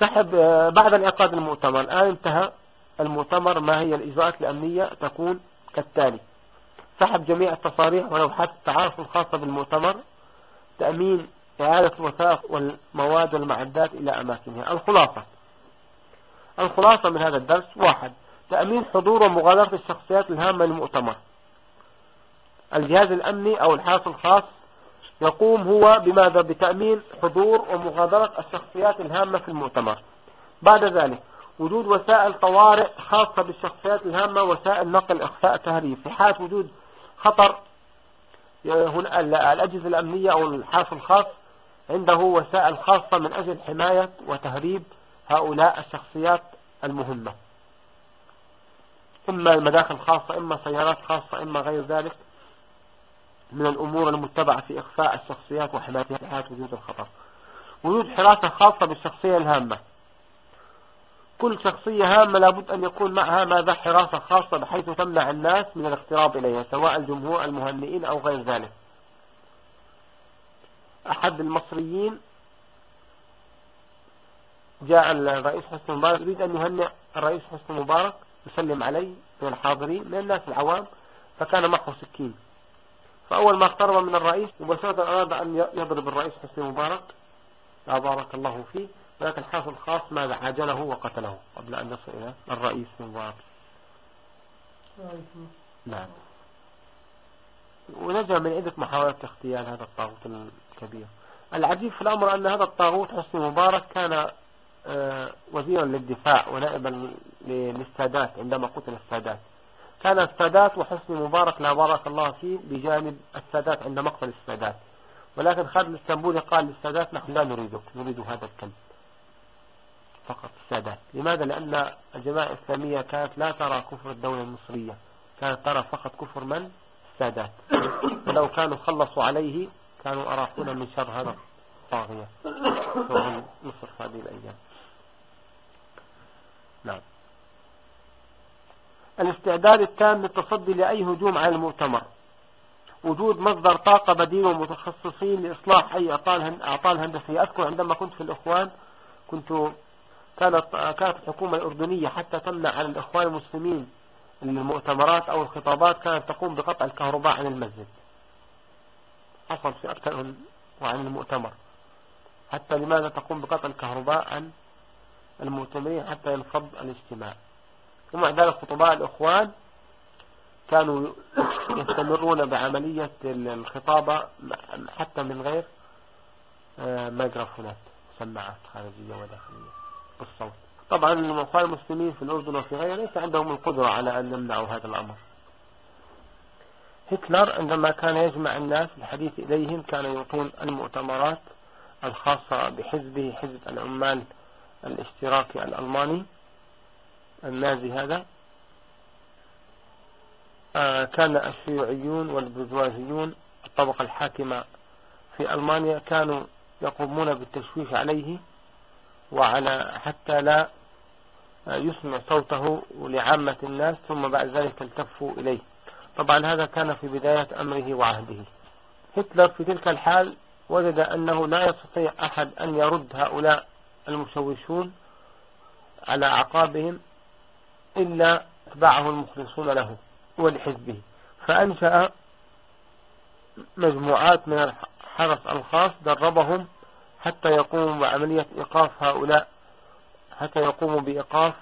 سحب بعد انعقاد المؤتمر الآن انتهى المؤتمر ما هي الإجراءات الأمنية؟ تكون كالتالي سحب جميع التصاريح ولوحات التعارف الخاصة بالمؤتمر تأمين إعادة الوثائق والمواد والمعدات إلى أماكنها. الخلاصة. الخلاصة من هذا الدرس واحد. تأمين حضور ومغادرة الشخصيات الهامة للمؤتمر. الجهاز الأمني أو الحرس الخاص يقوم هو بماذا؟ بتأمين حضور ومغادرة الشخصيات الهامة في المؤتمر. بعد ذلك وجود وسائل طوارئ خاصة بالشخصيات الهامة وسائل نقل إخفاء تهريب. في حالة وجود خطر هنا الأجهزة الأمنية أو الحرس الخاص عنده وسائل خاصة من أجل حماية وتهريب هؤلاء الشخصيات المهمة. إما المداخل خاصة إما سيارات خاصة إما غير ذلك من الأمور المتبعة في إخفاء الشخصيات وحمايتها في حالة وجود الخطر. وجود حراسة خاصة بالشخصية الهامة. كل شخصية هامة لابد أن يكون معها ماذا؟ حراسة خاصة بحيث تمنع الناس من الاقتراب إليها سواء الجمهور المهنئين أو غير ذلك. أحد المصريين جاء الرئيس حسن مبارك. يريد أن يهنئ الرئيس حسن مبارك يسلم عليه من الحاضرين من الناس العوام فكان معه سكين. فأول ما اقترب من الرئيس مباشرة أراد أن يضرب الرئيس حسن مبارك. لا بارك الله فيه ولكن الحافظ الخاص ماذا؟ عاجله وقتله قبل أن يصل إلى الرئيس مبارك. نعم. ونجا من عدة محاولات اغتيال هذا الطاغوت الكبير العجيب في الأمر أن هذا الطاغوت حسني مبارك كان آه، وزيرا للدفاع ونائبا للسادات عندما قتل السادات كان السادات وحسني مبارك لا بارك الله فيه بجانب السادات عند مقتل السادات ولكن خالد الاسطنبولي قال للسادات نحن لا نريدك نريد هذا الكلب فقط السادات لماذا؟ لأن الجماعة الإسلامية كانت لا ترى كفر الدولة المصرية كانت ترى فقط كفر من؟ السادات ولو كانوا خلصوا عليه كانوا أراحونا من شر هذا الطاغية. وهم مصر هذه الأيام. نعم. الاستعداد التام للتصدي لأي هجوم على المؤتمر. وجود مصدر طاقة بديل ومتخصصين لإصلاح أي أعطال هندسية. أذكر عندما كنت في الإخوان كنت كانت كانت الحكومة الأردنية حتى تمنع عن الإخوان المسلمين المؤتمرات أو الخطابات كانت تقوم بقطع الكهرباء عن المسجد. حصل في أكثر وعن المؤتمر. حتى لماذا تقوم بقطع الكهرباء عن المؤتمرين حتى ينفض الاجتماع؟ ومع ذلك خطباء الإخوان كانوا يستمرون بعملية الخطابة حتى من غير آه، ميكروفونات سماعات خارجية وداخلية بالصوت. طبعا الأخوان المسلمين في الأردن وفي غيره ليس عندهم القدرة على أن يمنعوا هذا الأمر. هتلر عندما كان يجمع الناس الحديث إليهم كان يقيم المؤتمرات الخاصة بحزبه حزب العمال الاشتراكي الألماني. النازي هذا. آه، كان الشيوعيون والبرجوازيون الطبقة الحاكمة في ألمانيا كانوا يقومون بالتشويش عليه وعلى حتى لا يسمع صوته لعامة الناس ثم بعد ذلك التفوا إليه. طبعا هذا كان في بداية أمره وعهده. هتلر في تلك الحال وجد أنه لا يستطيع أحد أن يرد هؤلاء المشوشون على عقابهم إلا اتباعه المخلصون له ولحزبه. فأنشأ مجموعات من الحرس الخاص دربهم حتى يقوموا بعملية إيقاف هؤلاء حتى يقوموا بإيقاف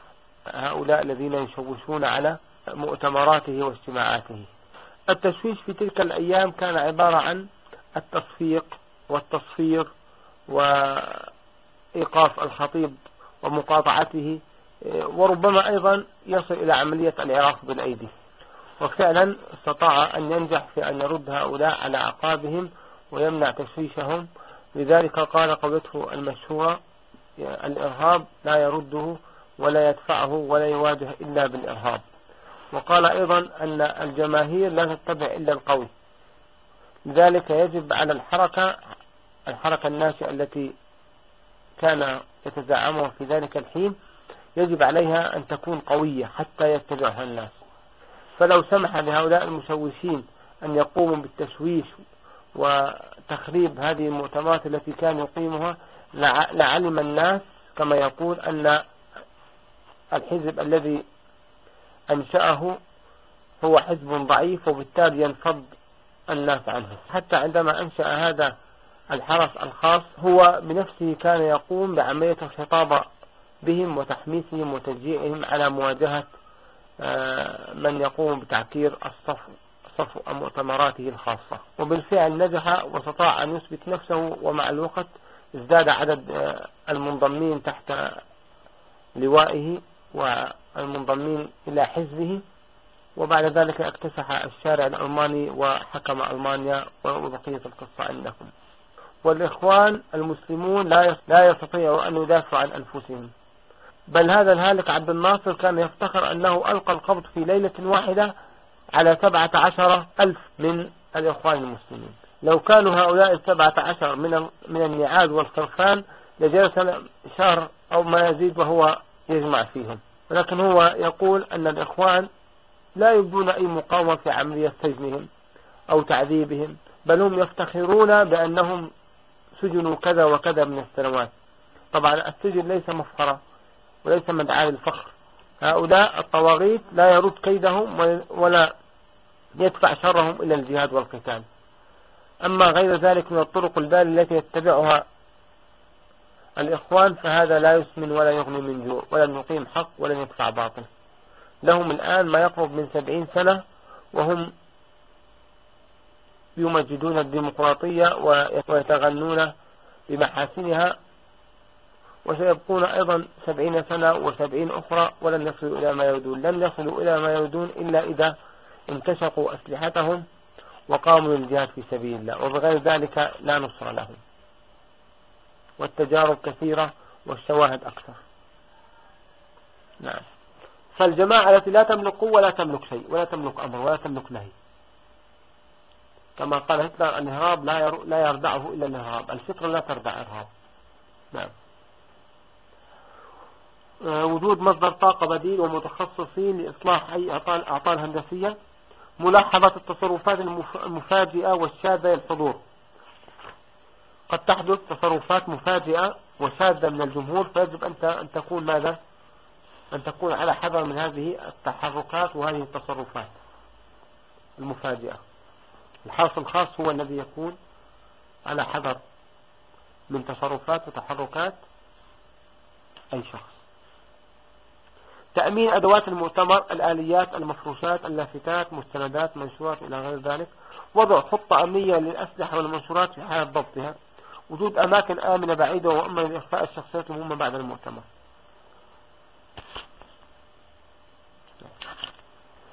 هؤلاء الذين يشوشون على مؤتمراته واجتماعاته. التشويش في تلك الأيام كان عبارة عن التصفيق والتصفير وإيقاف الخطيب ومقاطعته وربما أيضا يصل إلى عملية العراق بالأيدي. وفعلا استطاع أن ينجح في أن يرد هؤلاء على عقابهم ويمنع تشويشهم. لذلك قال قولته المشهورة الإرهاب لا يرده ولا يدفعه ولا يواجه إلا بالإرهاب. وقال أيضا أن الجماهير لا تتبع إلا القوي لذلك يجب على الحركة الحركة الناشئة التي كان يتزعمها في ذلك الحين يجب عليها أن تكون قوية حتى يتبعها الناس. فلو سمح لهؤلاء المشوشين أن يقوموا بالتشويش وتخريب هذه المؤتمرات التي كان يقيمها لعلم الناس كما يقول أن الحزب الذي أنشأه هو حزب ضعيف وبالتالي ينفض الناس عنه. حتى عندما أنشأ هذا الحرس الخاص هو بنفسه كان يقوم بعملية الخطابة بهم وتحميسهم وتشجيعهم على مواجهة آه، من يقوم بتعكير الصف صف مؤتمراته الخاصة. وبالفعل نجح واستطاع أن يثبت نفسه ومع الوقت ازداد عدد آه، المنضمين تحت لوائه والمنضمين إلى حزبه وبعد ذلك اكتسح الشارع الألماني وحكم ألمانيا وبقية القصة عندكم والإخوان المسلمون لا يستطيعوا أن يدافعوا عن أنفسهم. بل هذا الهالك عبد الناصر كان يفتخر أنه ألقى القبض في ليلة واحدة على سبعة عشر ألف من الإخوان المسلمين. لو كانوا هؤلاء السبعة عشر من من النعاد والخرفان لجلس شهر أو ما يزيد وهو يجمع فيهم. ولكن هو يقول أن الإخوان لا يبدون أي مقاومة في عملية سجنهم أو تعذيبهم بل هم يفتخرون بأنهم سجنوا كذا وكذا من السنوات. طبعا السجن ليس مفخرة وليس مدعاة للفخر. هؤلاء الطواغيت لا يرد كيدهم ولا يدفع شرهم إلى الجهاد والقتال. أما غير ذلك من الطرق البال التي يتبعها الإخوان فهذا لا يسمن ولا يغني من جوع ولن يقيم حق ولن يدفع باطل. لهم الآن ما يقرب من سبعين سنة وهم يمجدون الديمقراطية ويتغنون بمحاسنها وسيبقون أيضا سبعين سنة وسبعين أخرى ولن يصلوا إلى ما يودون. لن يصلوا إلى ما يودون إلا إذا انتشقوا أسلحتهم وقاموا للجهاد في سبيل الله وبغير ذلك لا نصر لهم. والتجارب كثيرة والشواهد أكثر. نعم. فالجماعة التي لا تملك قوة لا تملك شيء ولا تملك أمر ولا تملك نهي. كما قال هتلر الإهراب لا لا يردعه إلا الإهراب الفطرة لا تردع إرهاب نعم. آه، وجود مصدر طاقة بديل ومتخصصين لإصلاح أي أعطال هندسية ملاحظة التصرفات المفاجئة والشاذة للحضور. قد تحدث تصرفات مفاجئة وشاذة من الجمهور فيجب أن تكون ماذا؟ أن تكون على حذر من هذه التحركات وهذه التصرفات المفاجئة. الحرص الخاص هو الذي يكون على حذر من تصرفات وتحركات أي شخص. تأمين أدوات المؤتمر الآليات المفروشات اللافتات مستندات منشورات إلى غير ذلك وضع خطة أمنية للأسلحة والمنشورات في حالة ضبطها. وجود أماكن آمنة بعيدة وأمة لإخفاء الشخصيات المهمة بعد المؤتمر.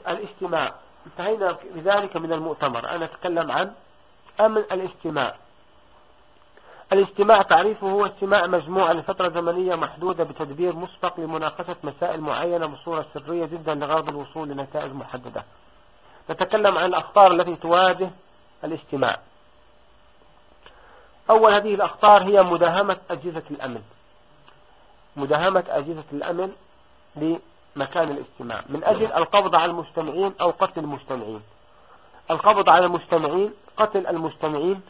الاجتماع انتهينا بذلك من المؤتمر. أنا أتكلم عن أمن الاجتماع الاجتماع تعريفه هو اجتماع مجموعة لفترة زمنية محدودة بتدبير مسبق لمناقشة مسائل معينة بصورة سرية جدا لغرض الوصول لنتائج محددة. نتكلم عن الأخطار التي تواجه الاجتماع أول هذه الأخطار هي مداهمة أجهزة الأمن. مداهمة أجهزة الأمن لمكان الاجتماع من أجل القبض على المجتمعين أو قتل المجتمعين القبض على المجتمعين قتل المجتمعين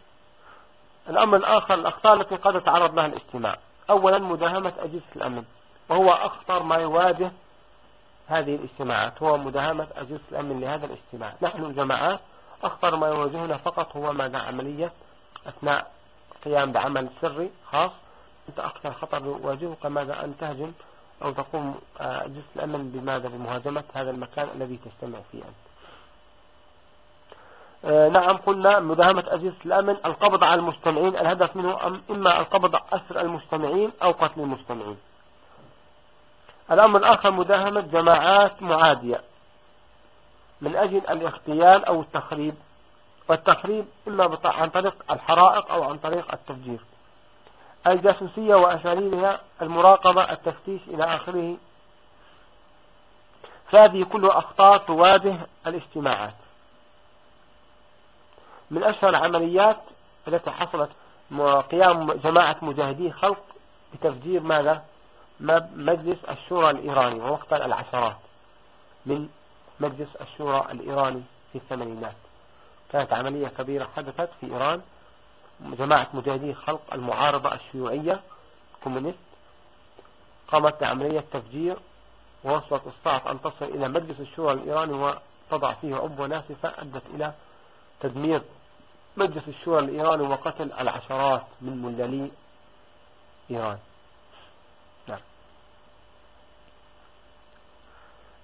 الأمر الآخر الأخطار التي قد يتعرض لها الاجتماع أولا مداهمة أجهزة الأمن. وهو أخطر ما يواجه هذه الاجتماعات هو مداهمة أجهزة الأمن لهذا الاجتماع نحن الجماعات أخطر ما يواجهنا فقط هو ماذا عملية أثناء قيام بعمل سري خاص. أنت أكثر خطر يواجهك ماذا أن تهجم أو تقوم أجهزة الأمن بماذا؟ بمهاجمة هذا المكان الذي تجتمع فيه أنت. آه، نعم قلنا مداهمة أجهزة الأمن القبض على المجتمعين الهدف منه إما القبض أسر المجتمعين أو قتل المجتمعين الأمر الآخر مداهمة جماعات معادية. من أجل الاغتيال أو التخريب. والتخريب إما عن طريق الحرائق أو عن طريق التفجير. الجاسوسية وأساليبها المراقبة التفتيش إلى آخره. فهذه كلها أخطاء تواجه الاجتماعات. من أشهر العمليات التي حصلت قيام جماعة مجاهدي خلق بتفجير ماذا؟ مجلس الشورى الإيراني ووقتا العشرات. من مجلس الشورى الإيراني في الثمانينات. كانت عملية كبيرة حدثت في إيران. جماعة مجاهدي خلق المعارضة الشيوعية كومونيست. قامت بعملية تفجير ووصلت الصعب أن تصل إلى مجلس الشورى الإيراني وتضع فيه عبوة ناسفة أدت إلى تدمير مجلس الشورى الإيراني وقتل العشرات من ملالي إيران. نعم.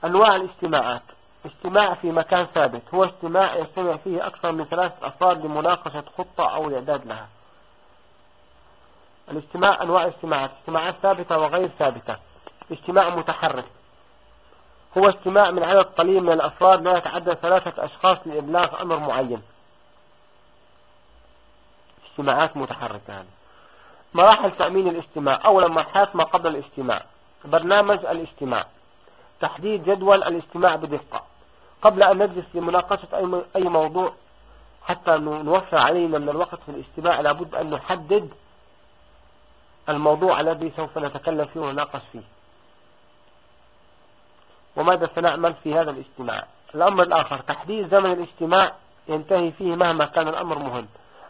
أنواع الاجتماعات. اجتماع في مكان ثابت. هو اجتماع يجتمع فيه أكثر من ثلاثة أفراد لمناقشة خطة أو الإعداد لها. الاجتماع أنواع الاجتماعات. اجتماعات ثابتة وغير ثابتة. اجتماع متحرك. هو اجتماع من عدد قليل من الأفراد لا يتعدى ثلاثة أشخاص لإبلاغ أمر معين. اجتماعات متحركة مراحل تأمين الاجتماع. أولا مرحلة ما قبل الاجتماع. برنامج الاجتماع. تحديد جدول الاجتماع بدقة. قبل أن نجلس لمناقشة أي موضوع حتى نوفر علينا من الوقت في الاجتماع لابد أن نحدد الموضوع الذي سوف نتكلم فيه ونناقش فيه. وماذا سنعمل في هذا الاجتماع؟ الأمر الآخر تحديد زمن الاجتماع ينتهي فيه مهما كان الأمر مهم.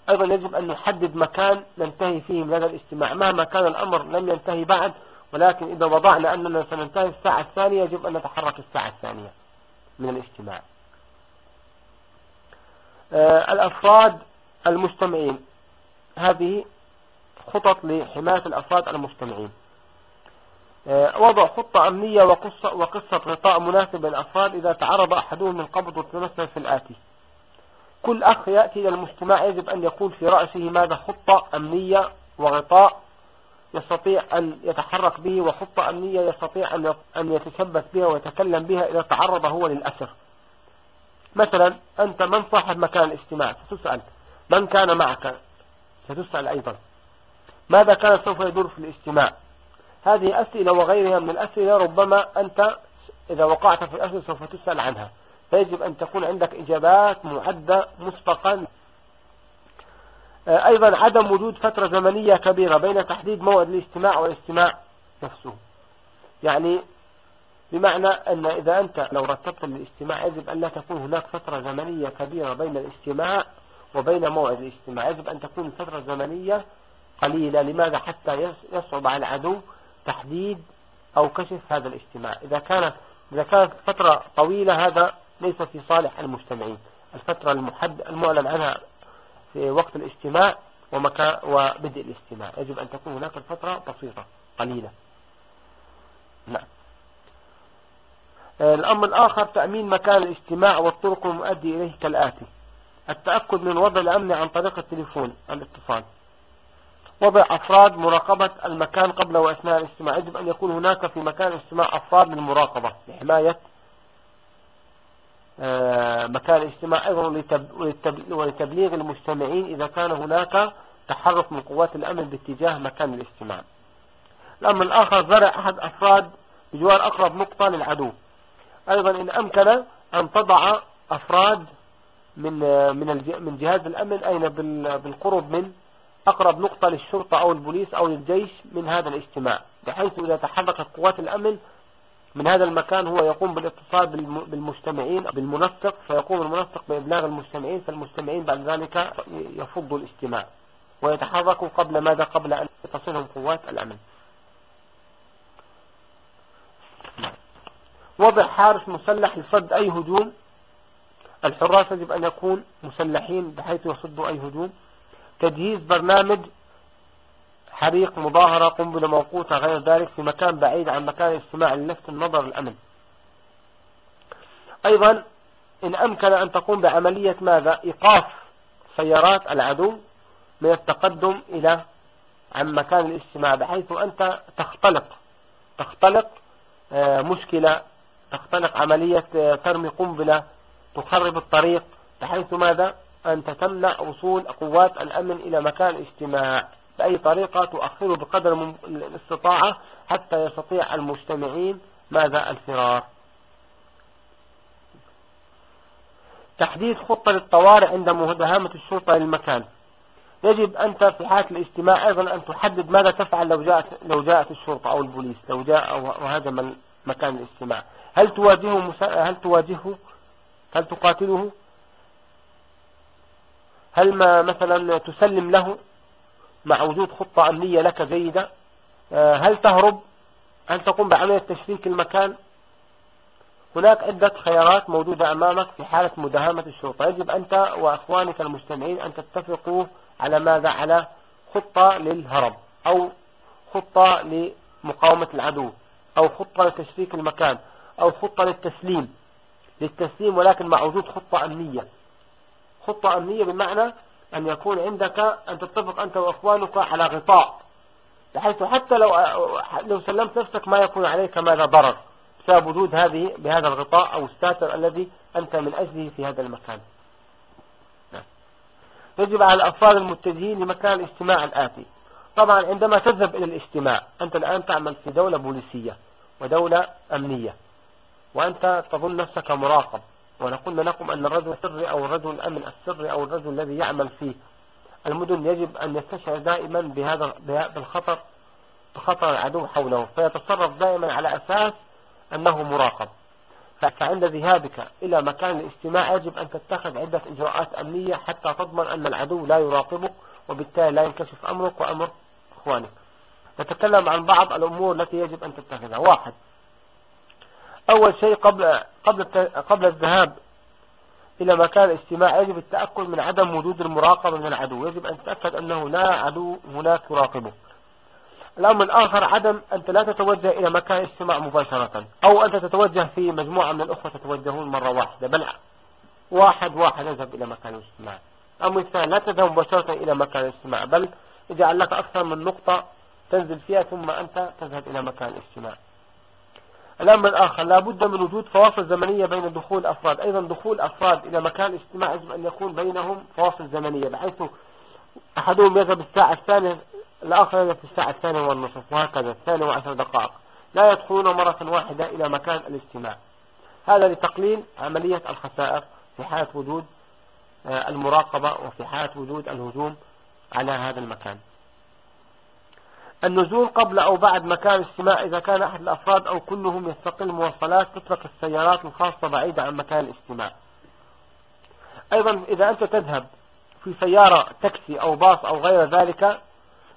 أيضا يجب أن نحدد مكان ننتهي فيه من هذا الاجتماع. مهما كان الأمر لم ينتهي بعد ولكن إذا وضعنا أننا سننتهي الساعة الثانية يجب أن نتحرك الساعة الثانية. من الاجتماع آه الأفراد المجتمعين هذه خطط لحماية الأفراد المجتمعين آه وضع خطة أمنية وقصة, وقصة غطاء مناسب للأفراد إذا تعرض أحدهم من قبض وتمثل في الآتي. كل أخ يأتي إلى المجتمع يجب أن يكون في رأسه ماذا خطة أمنية وغطاء يستطيع أن يتحرك به وخطة أمنية يستطيع أن يتشبث بها ويتكلم بها إذا تعرض هو للأسر مثلا أنت من صاحب مكان الاجتماع؟ ستسأل. من كان معك؟ ستسأل أيضا. ماذا كان سوف يدور في الاجتماع؟ هذه أسئلة وغيرها من الأسئلة ربما أنت إذا وقعت في الأسئلة سوف تسأل عنها. فيجب أن تكون عندك إجابات معدة مسبقا. أيضا عدم وجود فترة زمنية كبيرة بين تحديد موعد الاجتماع والاجتماع نفسه. يعني بمعنى أن إذا أنت لو رتبت الاجتماع يجب أن لا تكون هناك فترة زمنية كبيرة بين الاجتماع وبين موعد الاجتماع يجب أن تكون الفترة الزمنية قليلة. لماذا؟ حتى يصعب على العدو تحديد أو كشف هذا الاجتماع إذا كانت إذا كانت فترة طويلة هذا ليس في صالح المجتمعين. الفترة المحد المعلن عنها في وقت الاجتماع ومكان وبدء الاستماع. يجب أن تكون هناك الفترة بسيطة قليلة. نعم. الأمر الآخر تأمين مكان الاجتماع والطرق المؤدي إليه كالآتي. التأكد من وضع الأمن عن طريق التليفون الاتصال. وضع أفراد مراقبة المكان قبل وأثناء الاجتماع يجب أن يكون هناك في مكان الاجتماع أفراد للمراقبة. لحماية آه، مكان الاجتماع أيضا ولتبليغ المجتمعين إذا كان هناك تحرك من قوات الأمن باتجاه مكان الاجتماع. الأمر الآخر زرع أحد أفراد بجوار أقرب نقطة للعدو. أيضا إن أمكن أن تضع أفراد من من من جهاز الأمن أين بالقرب من أقرب نقطة للشرطة أو البوليس أو للجيش من هذا الاجتماع بحيث إذا تحركت قوات الأمن من هذا المكان هو يقوم بالاتصال بالمجتمعين بالمنسق فيقوم المنسق بإبلاغ المجتمعين فالمجتمعين بعد ذلك يفضوا الاجتماع ويتحركوا قبل ماذا؟ قبل أن تصلهم قوات الأمن. وضع حارس مسلح لصد أي هجوم. الحراس يجب أن يكون مسلحين بحيث يصدوا أي هجوم. تجهيز برنامج حريق مظاهرة قنبلة موقوتة غير ذلك في مكان بعيد عن مكان الاجتماع للفت النظر الأمن. أيضا إن أمكن أن تقوم بعملية ماذا؟ إيقاف سيارات العدو من التقدم إلى عن مكان الاجتماع بحيث أنت تختلق تختلق آه، مشكلة تختلق عملية آه، ترمي قنبلة تخرب الطريق بحيث ماذا؟ أنت تمنع وصول قوات الأمن إلى مكان اجتماع بأي طريقة تؤخره بقدر الاستطاعة حتى يستطيع المجتمعين ماذا الفرار. تحديد خطة للطوارئ عند مداهمة الشرطة للمكان. يجب أنت في حالة الاجتماع أيضا أن تحدد ماذا تفعل لو جاءت, لو جاءت الشرطة أو البوليس لو جاء وهدم مكان الاجتماع. هل تواجهه هل تواجهه؟ هل تقاتله؟ هل ما مثلا تسلم له؟ مع وجود خطة أمنية لك جيدة آه، هل تهرب؟ هل تقوم بعملية تشريك المكان؟ هناك عدة خيارات موجودة أمامك في حالة مداهمة الشرطة. يجب أنت وأخوانك المجتمعين أن تتفقوا على ماذا؟ على خطة للهرب أو خطة لمقاومة العدو أو خطة لتشريك المكان أو خطة للتسليم. للتسليم ولكن مع وجود خطة أمنية. خطة أمنية بمعنى أن يكون عندك أن تتفق أنت وأخوانك على غطاء بحيث حتى لو لو سلمت نفسك ما يكون عليك ماذا ضرر بسبب وجود هذه بهذا الغطاء أو الساتر الذي أنت من أجله في هذا المكان. يجب على الأفراد المتجهين لمكان الاجتماع الآتي طبعا عندما تذهب إلى الاجتماع أنت الآن تعمل في دولة بوليسية ودولة أمنية وأنت تظن نفسك مراقب ونقول لكم أن الرجل السري أو الرجل الأمن السري أو الرجل الذي يعمل في المدن يجب أن يستشعر دائما بهذا بالخطر بخطر العدو حوله. فيتصرف دائما على أساس أنه مراقب. فعند ذهابك إلى مكان الاجتماع يجب أن تتخذ عدة إجراءات أمنية حتى تضمن أن العدو لا يراقبك وبالتالي لا ينكشف أمرك وأمر إخوانك. نتكلم عن بعض الأمور التي يجب أن تتخذها. واحد أول شيء قبل قبل قبل الذهاب إلى مكان الاجتماع يجب التأكد من عدم وجود المراقبة من العدو يجب أن تتأكد أنه لا عدو هناك يراقبه. الأمر الآخر عدم أنت لا تتوجه إلى مكان الاجتماع مباشرة أو أنت تتوجه في مجموعة من الأخوة تتوجهون مرة واحدة بل واحد واحد يذهب إلى مكان الاجتماع الأمر الثاني لا تذهب مباشرة إلى مكان الاجتماع بل اجعل لك أكثر من نقطة تنزل فيها ثم أنت تذهب إلى مكان الاجتماع الأمر الآخر لابد من وجود فواصل زمنية بين دخول أفراد. أيضا دخول أفراد إلى مكان اجتماع يجب أن يكون بينهم فواصل زمنية بحيث أحدهم يذهب الساعة الثانية الآخر يذهب في الساعة الثانية والنصف وهكذا الثانية وعشر دقائق. لا يدخلون مرة واحدة إلى مكان الاجتماع. هذا لتقليل عملية الخسائر في حالة وجود آه، المراقبة وفي حالة وجود الهجوم على هذا المكان. النزول قبل أو بعد مكان الاجتماع إذا كان أحد الأفراد أو كلهم يستقل مواصلات تترك السيارات الخاصة بعيدة عن مكان الاجتماع أيضا إذا أنت تذهب في سيارة تاكسي أو باص أو غير ذلك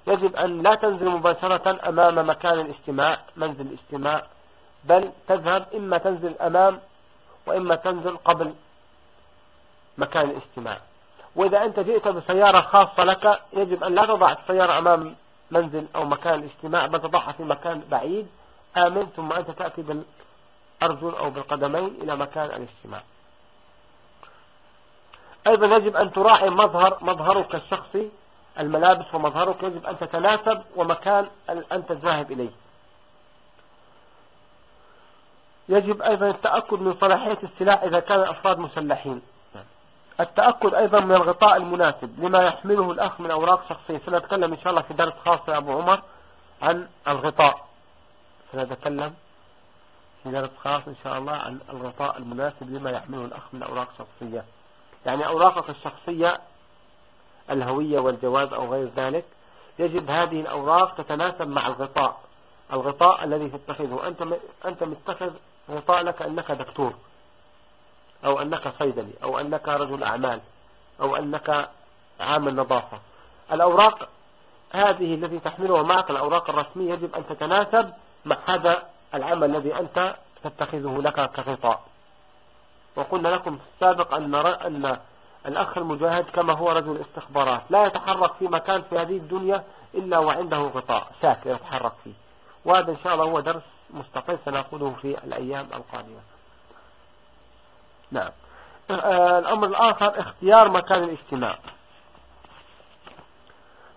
يجب أن لا تنزل مباشرة أمام مكان الاجتماع منزل الاجتماع بل تذهب إما تنزل أمام وإما تنزل قبل مكان الاجتماع وإذا أنت جئت بسيارة خاصة لك يجب أن لا تضع السيارة أمام منزل أو مكان الاجتماع بل تضعها في مكان بعيد آمن ثم أنت تأتي بالأرجل أو بالقدمين إلى مكان الاجتماع. أيضا يجب أن تراعي مظهر مظهرك الشخصي الملابس ومظهرك يجب أن تتناسب ومكان أنت الذاهب إليه. يجب أيضا التأكد من صلاحية السلاح إذا كان الأفراد مسلحين. التأكد أيضا من الغطاء المناسب لما يحمله الأخ من أوراق شخصية. سنتكلم إن شاء الله في درس خاص يا أبو عمر عن الغطاء. سنتكلم في درس خاص إن شاء الله عن الغطاء المناسب لما يحمله الأخ من أوراق شخصية. يعني أوراقك الشخصية الهوية والجواز أو غير ذلك يجب هذه الأوراق تتناسب مع الغطاء. الغطاء الذي تتخذه. أنت أنت متخذ غطاء لك أنك دكتور. أو أنك صيدلي أو أنك رجل أعمال أو أنك عامل نظافة الأوراق هذه التي تحملها معك الأوراق الرسمية يجب أن تتناسب مع هذا العمل الذي أنت تتخذه لك كغطاء. وقلنا لكم في السابق أن, أن الأخ المجاهد كما هو رجل استخبارات لا يتحرك في مكان في هذه الدنيا إلا وعنده غطاء ساكن يتحرك فيه. وهذا إن شاء الله هو درس مستقل سنأخذه في الأيام القادمة. نعم. آه، الأمر الآخر اختيار مكان الاجتماع.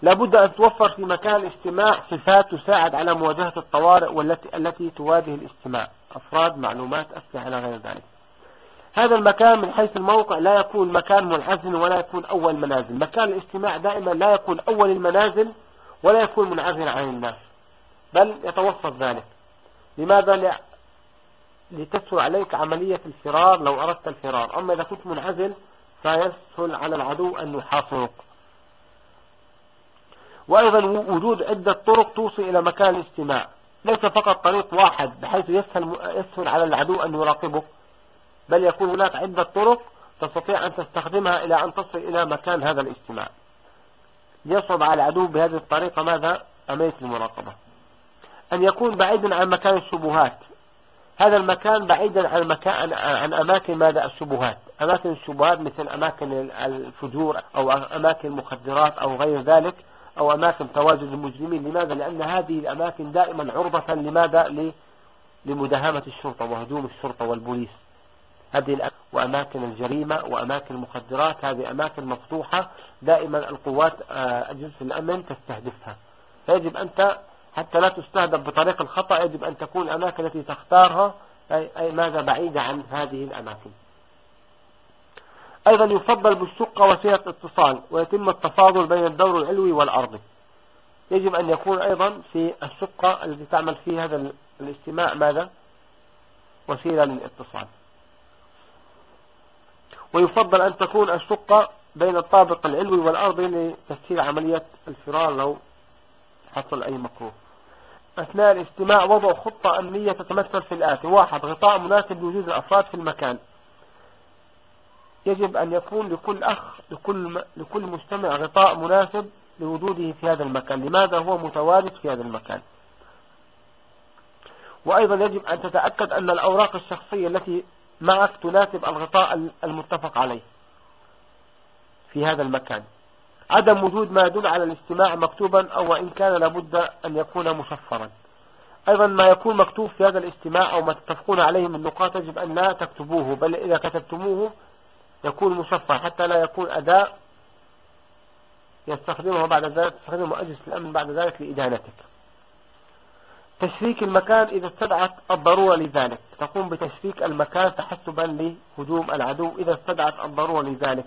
لابد أن توفر في مكان الاجتماع صفات تساعد على مواجهة الطوارئ والتي التي تواجه الاجتماع. أفراد معلومات أسلحة غير ذلك. هذا المكان من حيث الموقع لا يكون مكان منعزل ولا يكون أول منازل. مكان الاجتماع دائما لا يكون أول المنازل ولا يكون منعزل عن الناس بل يتوسط ذلك. لماذا؟ لتسهل عليك عملية الفرار لو أردت الفرار. أما إذا كنت منعزل فيسهل على العدو أن يحاصرك وأيضا وجود عدة طرق توصل إلى مكان الاجتماع ليس فقط طريق واحد بحيث يسهل, يسهل على العدو أن يراقبك بل يكون هناك عدة طرق تستطيع أن تستخدمها إلى أن تصل إلى مكان هذا الاجتماع يصعب على العدو بهذه الطريقة ماذا؟ عملية المراقبة. أن يكون بعيدا عن مكان الشبهات. هذا المكان بعيدا عن مكان عن أماكن ماذا؟ الشبهات. أماكن الشبهات مثل أماكن الفجور أو أماكن المخدرات أو غير ذلك أو أماكن تواجد المجرمين. لماذا؟ لأن هذه الأماكن دائما عرضة لماذا؟ لمداهمة الشرطة وهجوم الشرطة والبوليس. هذه وأماكن الجريمة وأماكن المخدرات. هذه أماكن مفتوحة دائما القوات آه، أجهزة الأمن تستهدفها. فيجب أنت حتى لا تستهدف بطريق الخطأ يجب أن تكون الأماكن التي تختارها أي, ماذا بعيدة عن هذه الأماكن. أيضا يفضل بالشقة وسيلة اتصال ويتم التفاضل بين الدور العلوي والأرضي. يجب أن يكون أيضا في الشقة التي تعمل فيه هذا الاجتماع ماذا؟ وسيلة للاتصال. ويفضل أن تكون الشقة بين الطابق العلوي والأرضي لتسهيل عملية الفرار لو حصل أي مكروه. أثناء الاجتماع وضع خطة أمنية تتمثل في الآتي. واحد غطاء مناسب لوجود الأفراد في المكان. يجب أن يكون لكل أخ لكل, لكل مجتمع غطاء مناسب لوجوده في هذا المكان. لماذا هو متواجد في هذا المكان؟ وأيضا يجب أن تتأكد أن الأوراق الشخصية التي معك تناسب الغطاء المتفق عليه في هذا المكان. عدم وجود ما يدل على الاستماع مكتوبا أو وإن كان لابد أن يكون مشفرا. أيضا ما يكون مكتوب في هذا الاستماع أو ما تتفقون عليه من نقاط يجب أن لا تكتبوه بل إذا كتبتموه يكون مشفر حتى لا يكون أداء يستخدمه بعد ذلك تستخدمه أجهزة الأمن بعد ذلك لإدانتك. تشريك المكان إذا استدعت الضرورة لذلك. تقوم بتشريك المكان تحسبا لهجوم العدو إذا استدعت الضرورة لذلك.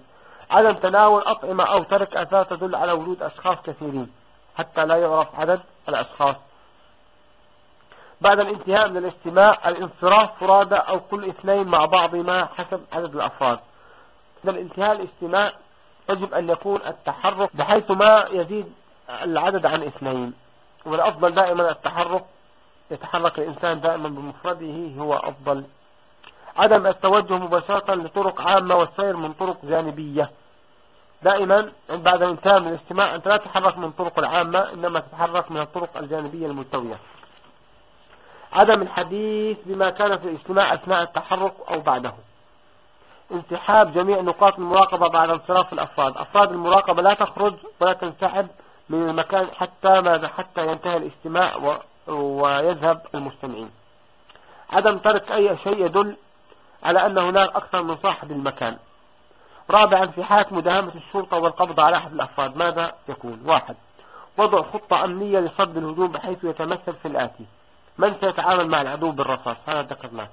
عدم تناول أطعمة أو ترك أثار تدل على وجود أشخاص كثيرين حتى لا يعرف عدد الأشخاص. بعد الانتهاء من الاستماع الانصراف فرادى أو كل اثنين مع بعضهما حسب عدد الأفراد. بعد الانتهاء الاستماع يجب أن يكون التحرك بحيث ما يزيد العدد عن اثنين. والأفضل دائما التحرك يتحرك الإنسان دائما بمفرده هو أفضل عدم التوجه مباشرة لطرق عامة والسير من طرق جانبية. دائما بعد الانتهاء من الاستماع أنت لا تتحرك من طرق العامة إنما تتحرك من الطرق الجانبية الملتوية. عدم الحديث بما كان في الاجتماع أثناء التحرك أو بعده. انسحاب جميع نقاط المراقبة بعد انصراف الأفراد. أفراد المراقبة لا تخرج ولا تنسحب من المكان حتى ماذا حتى ينتهي الاجتماع و... ويذهب المستمعين. عدم ترك أي شيء يدل على أن هناك أكثر من صاحب المكان. رابعا في حالة مداهمة الشرطة والقبض على أحد الأفراد. ماذا يكون؟ واحد وضع خطة أمنية لصد الهجوم بحيث يتمثل في الآتي. من سيتعامل مع العدو بالرصاص؟ هذا ذكرناه.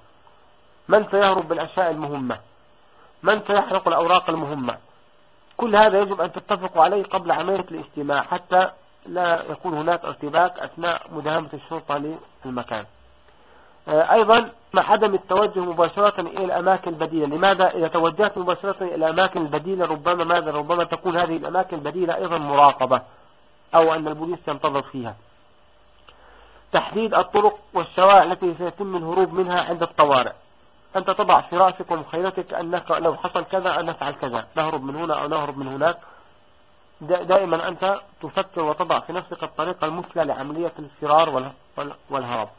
من سيهرب بالأشياء المهمة؟ من سيحرق الأوراق المهمة؟ كل هذا يجب أن تتفقوا عليه قبل عملية الاجتماع حتى لا يكون هناك ارتباك أثناء مداهمة الشرطة للمكان. أيضا مع عدم التوجه مباشرة إلى الأماكن البديلة لماذا؟ إذا توجهت مباشرة إلى الأماكن البديلة ربما ماذا؟ ربما تكون هذه الأماكن البديلة أيضا مراقبة أو أن البوليس ينتظر فيها. تحديد الطرق والشوارع التي سيتم الهروب منها عند الطوارئ. أنت تضع في رأسك ومخيلتك أنك لو حصل كذا أن نفعل كذا. نهرب من هنا أو نهرب من هناك. دائما أنت تفكر وتضع في نفسك الطريقة المثلى لعملية الفرار والهرب.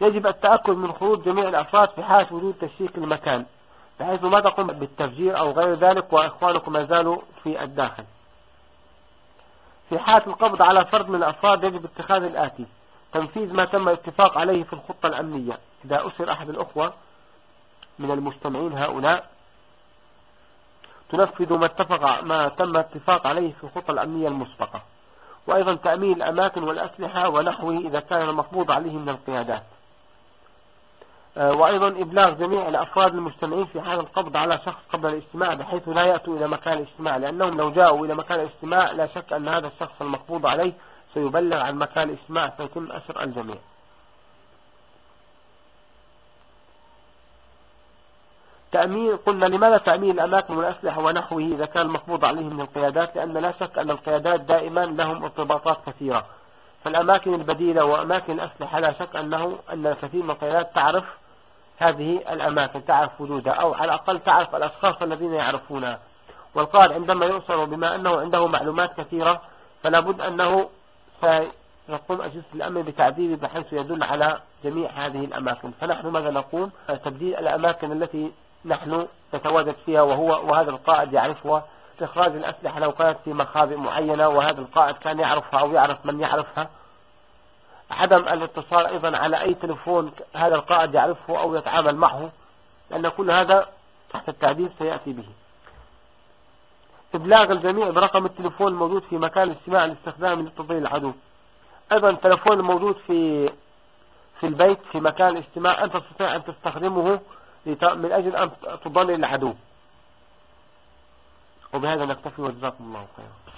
يجب التأكد من خروج جميع الأفراد في حالة وجود تشيك المكان بحيث ما تقوم بالتفجير أو غير ذلك وإخوانكم ما زالوا في الداخل. في حالة القبض على فرد من الأفراد يجب اتخاذ الآتي تنفيذ ما تم الاتفاق عليه في الخطة الأمنية. إذا أسر أحد الأخوة من المجتمعين هؤلاء تنفذ ما اتفق ما تم اتفاق عليه في الخطة الأمنية المسبقة. وأيضا تأمين الأماكن والأسلحة ونحوه إذا كان المقبوض عليه من القيادات. وأيضا إبلاغ جميع الأفراد المجتمعين في حال القبض على شخص قبل الاجتماع بحيث لا يأتوا إلى مكان الاجتماع لأنهم لو جاءوا إلى مكان الاجتماع لا شك أن هذا الشخص المقبوض عليه سيبلغ عن مكان الاجتماع فيتم أسر الجميع. تأمين قلنا لماذا تأمين الأماكن والأسلحة ونحوه إذا كان المقبوض عليه من القيادات؟ لأن لا شك أن القيادات دائما لهم ارتباطات كثيرة. فالأماكن البديلة وأماكن الأسلحة لا شك أنه أن الكثير من القيادات تعرف هذه الأماكن تعرف وجودها أو على الأقل تعرف الأشخاص الذين يعرفونها. والقائد عندما يؤسر بما أنه عنده معلومات كثيرة فلا بد أنه سيقوم أجهزة الأمن بتعديله بحيث يدل على جميع هذه الأماكن. فنحن ماذا نقوم تبديل الأماكن التي نحن نتواجد فيها وهو وهذا القائد يعرفها. استخراج الأسلحة لو كانت في مخابئ معينة وهذا القائد كان يعرفها أو يعرف من يعرفها. عدم الاتصال أيضا على أي تلفون هذا القائد يعرفه أو يتعامل معه لأن كل هذا تحت التعديل سيأتي به. إبلاغ الجميع برقم التلفون الموجود في مكان الاجتماع لاستخدامه لتضليل العدو. أيضا التلفون الموجود في في البيت في مكان الاجتماع أنت تستطيع أن تستخدمه من أجل أن تضلل العدو وبهذا نكتفي وجزاكم الله خيرا.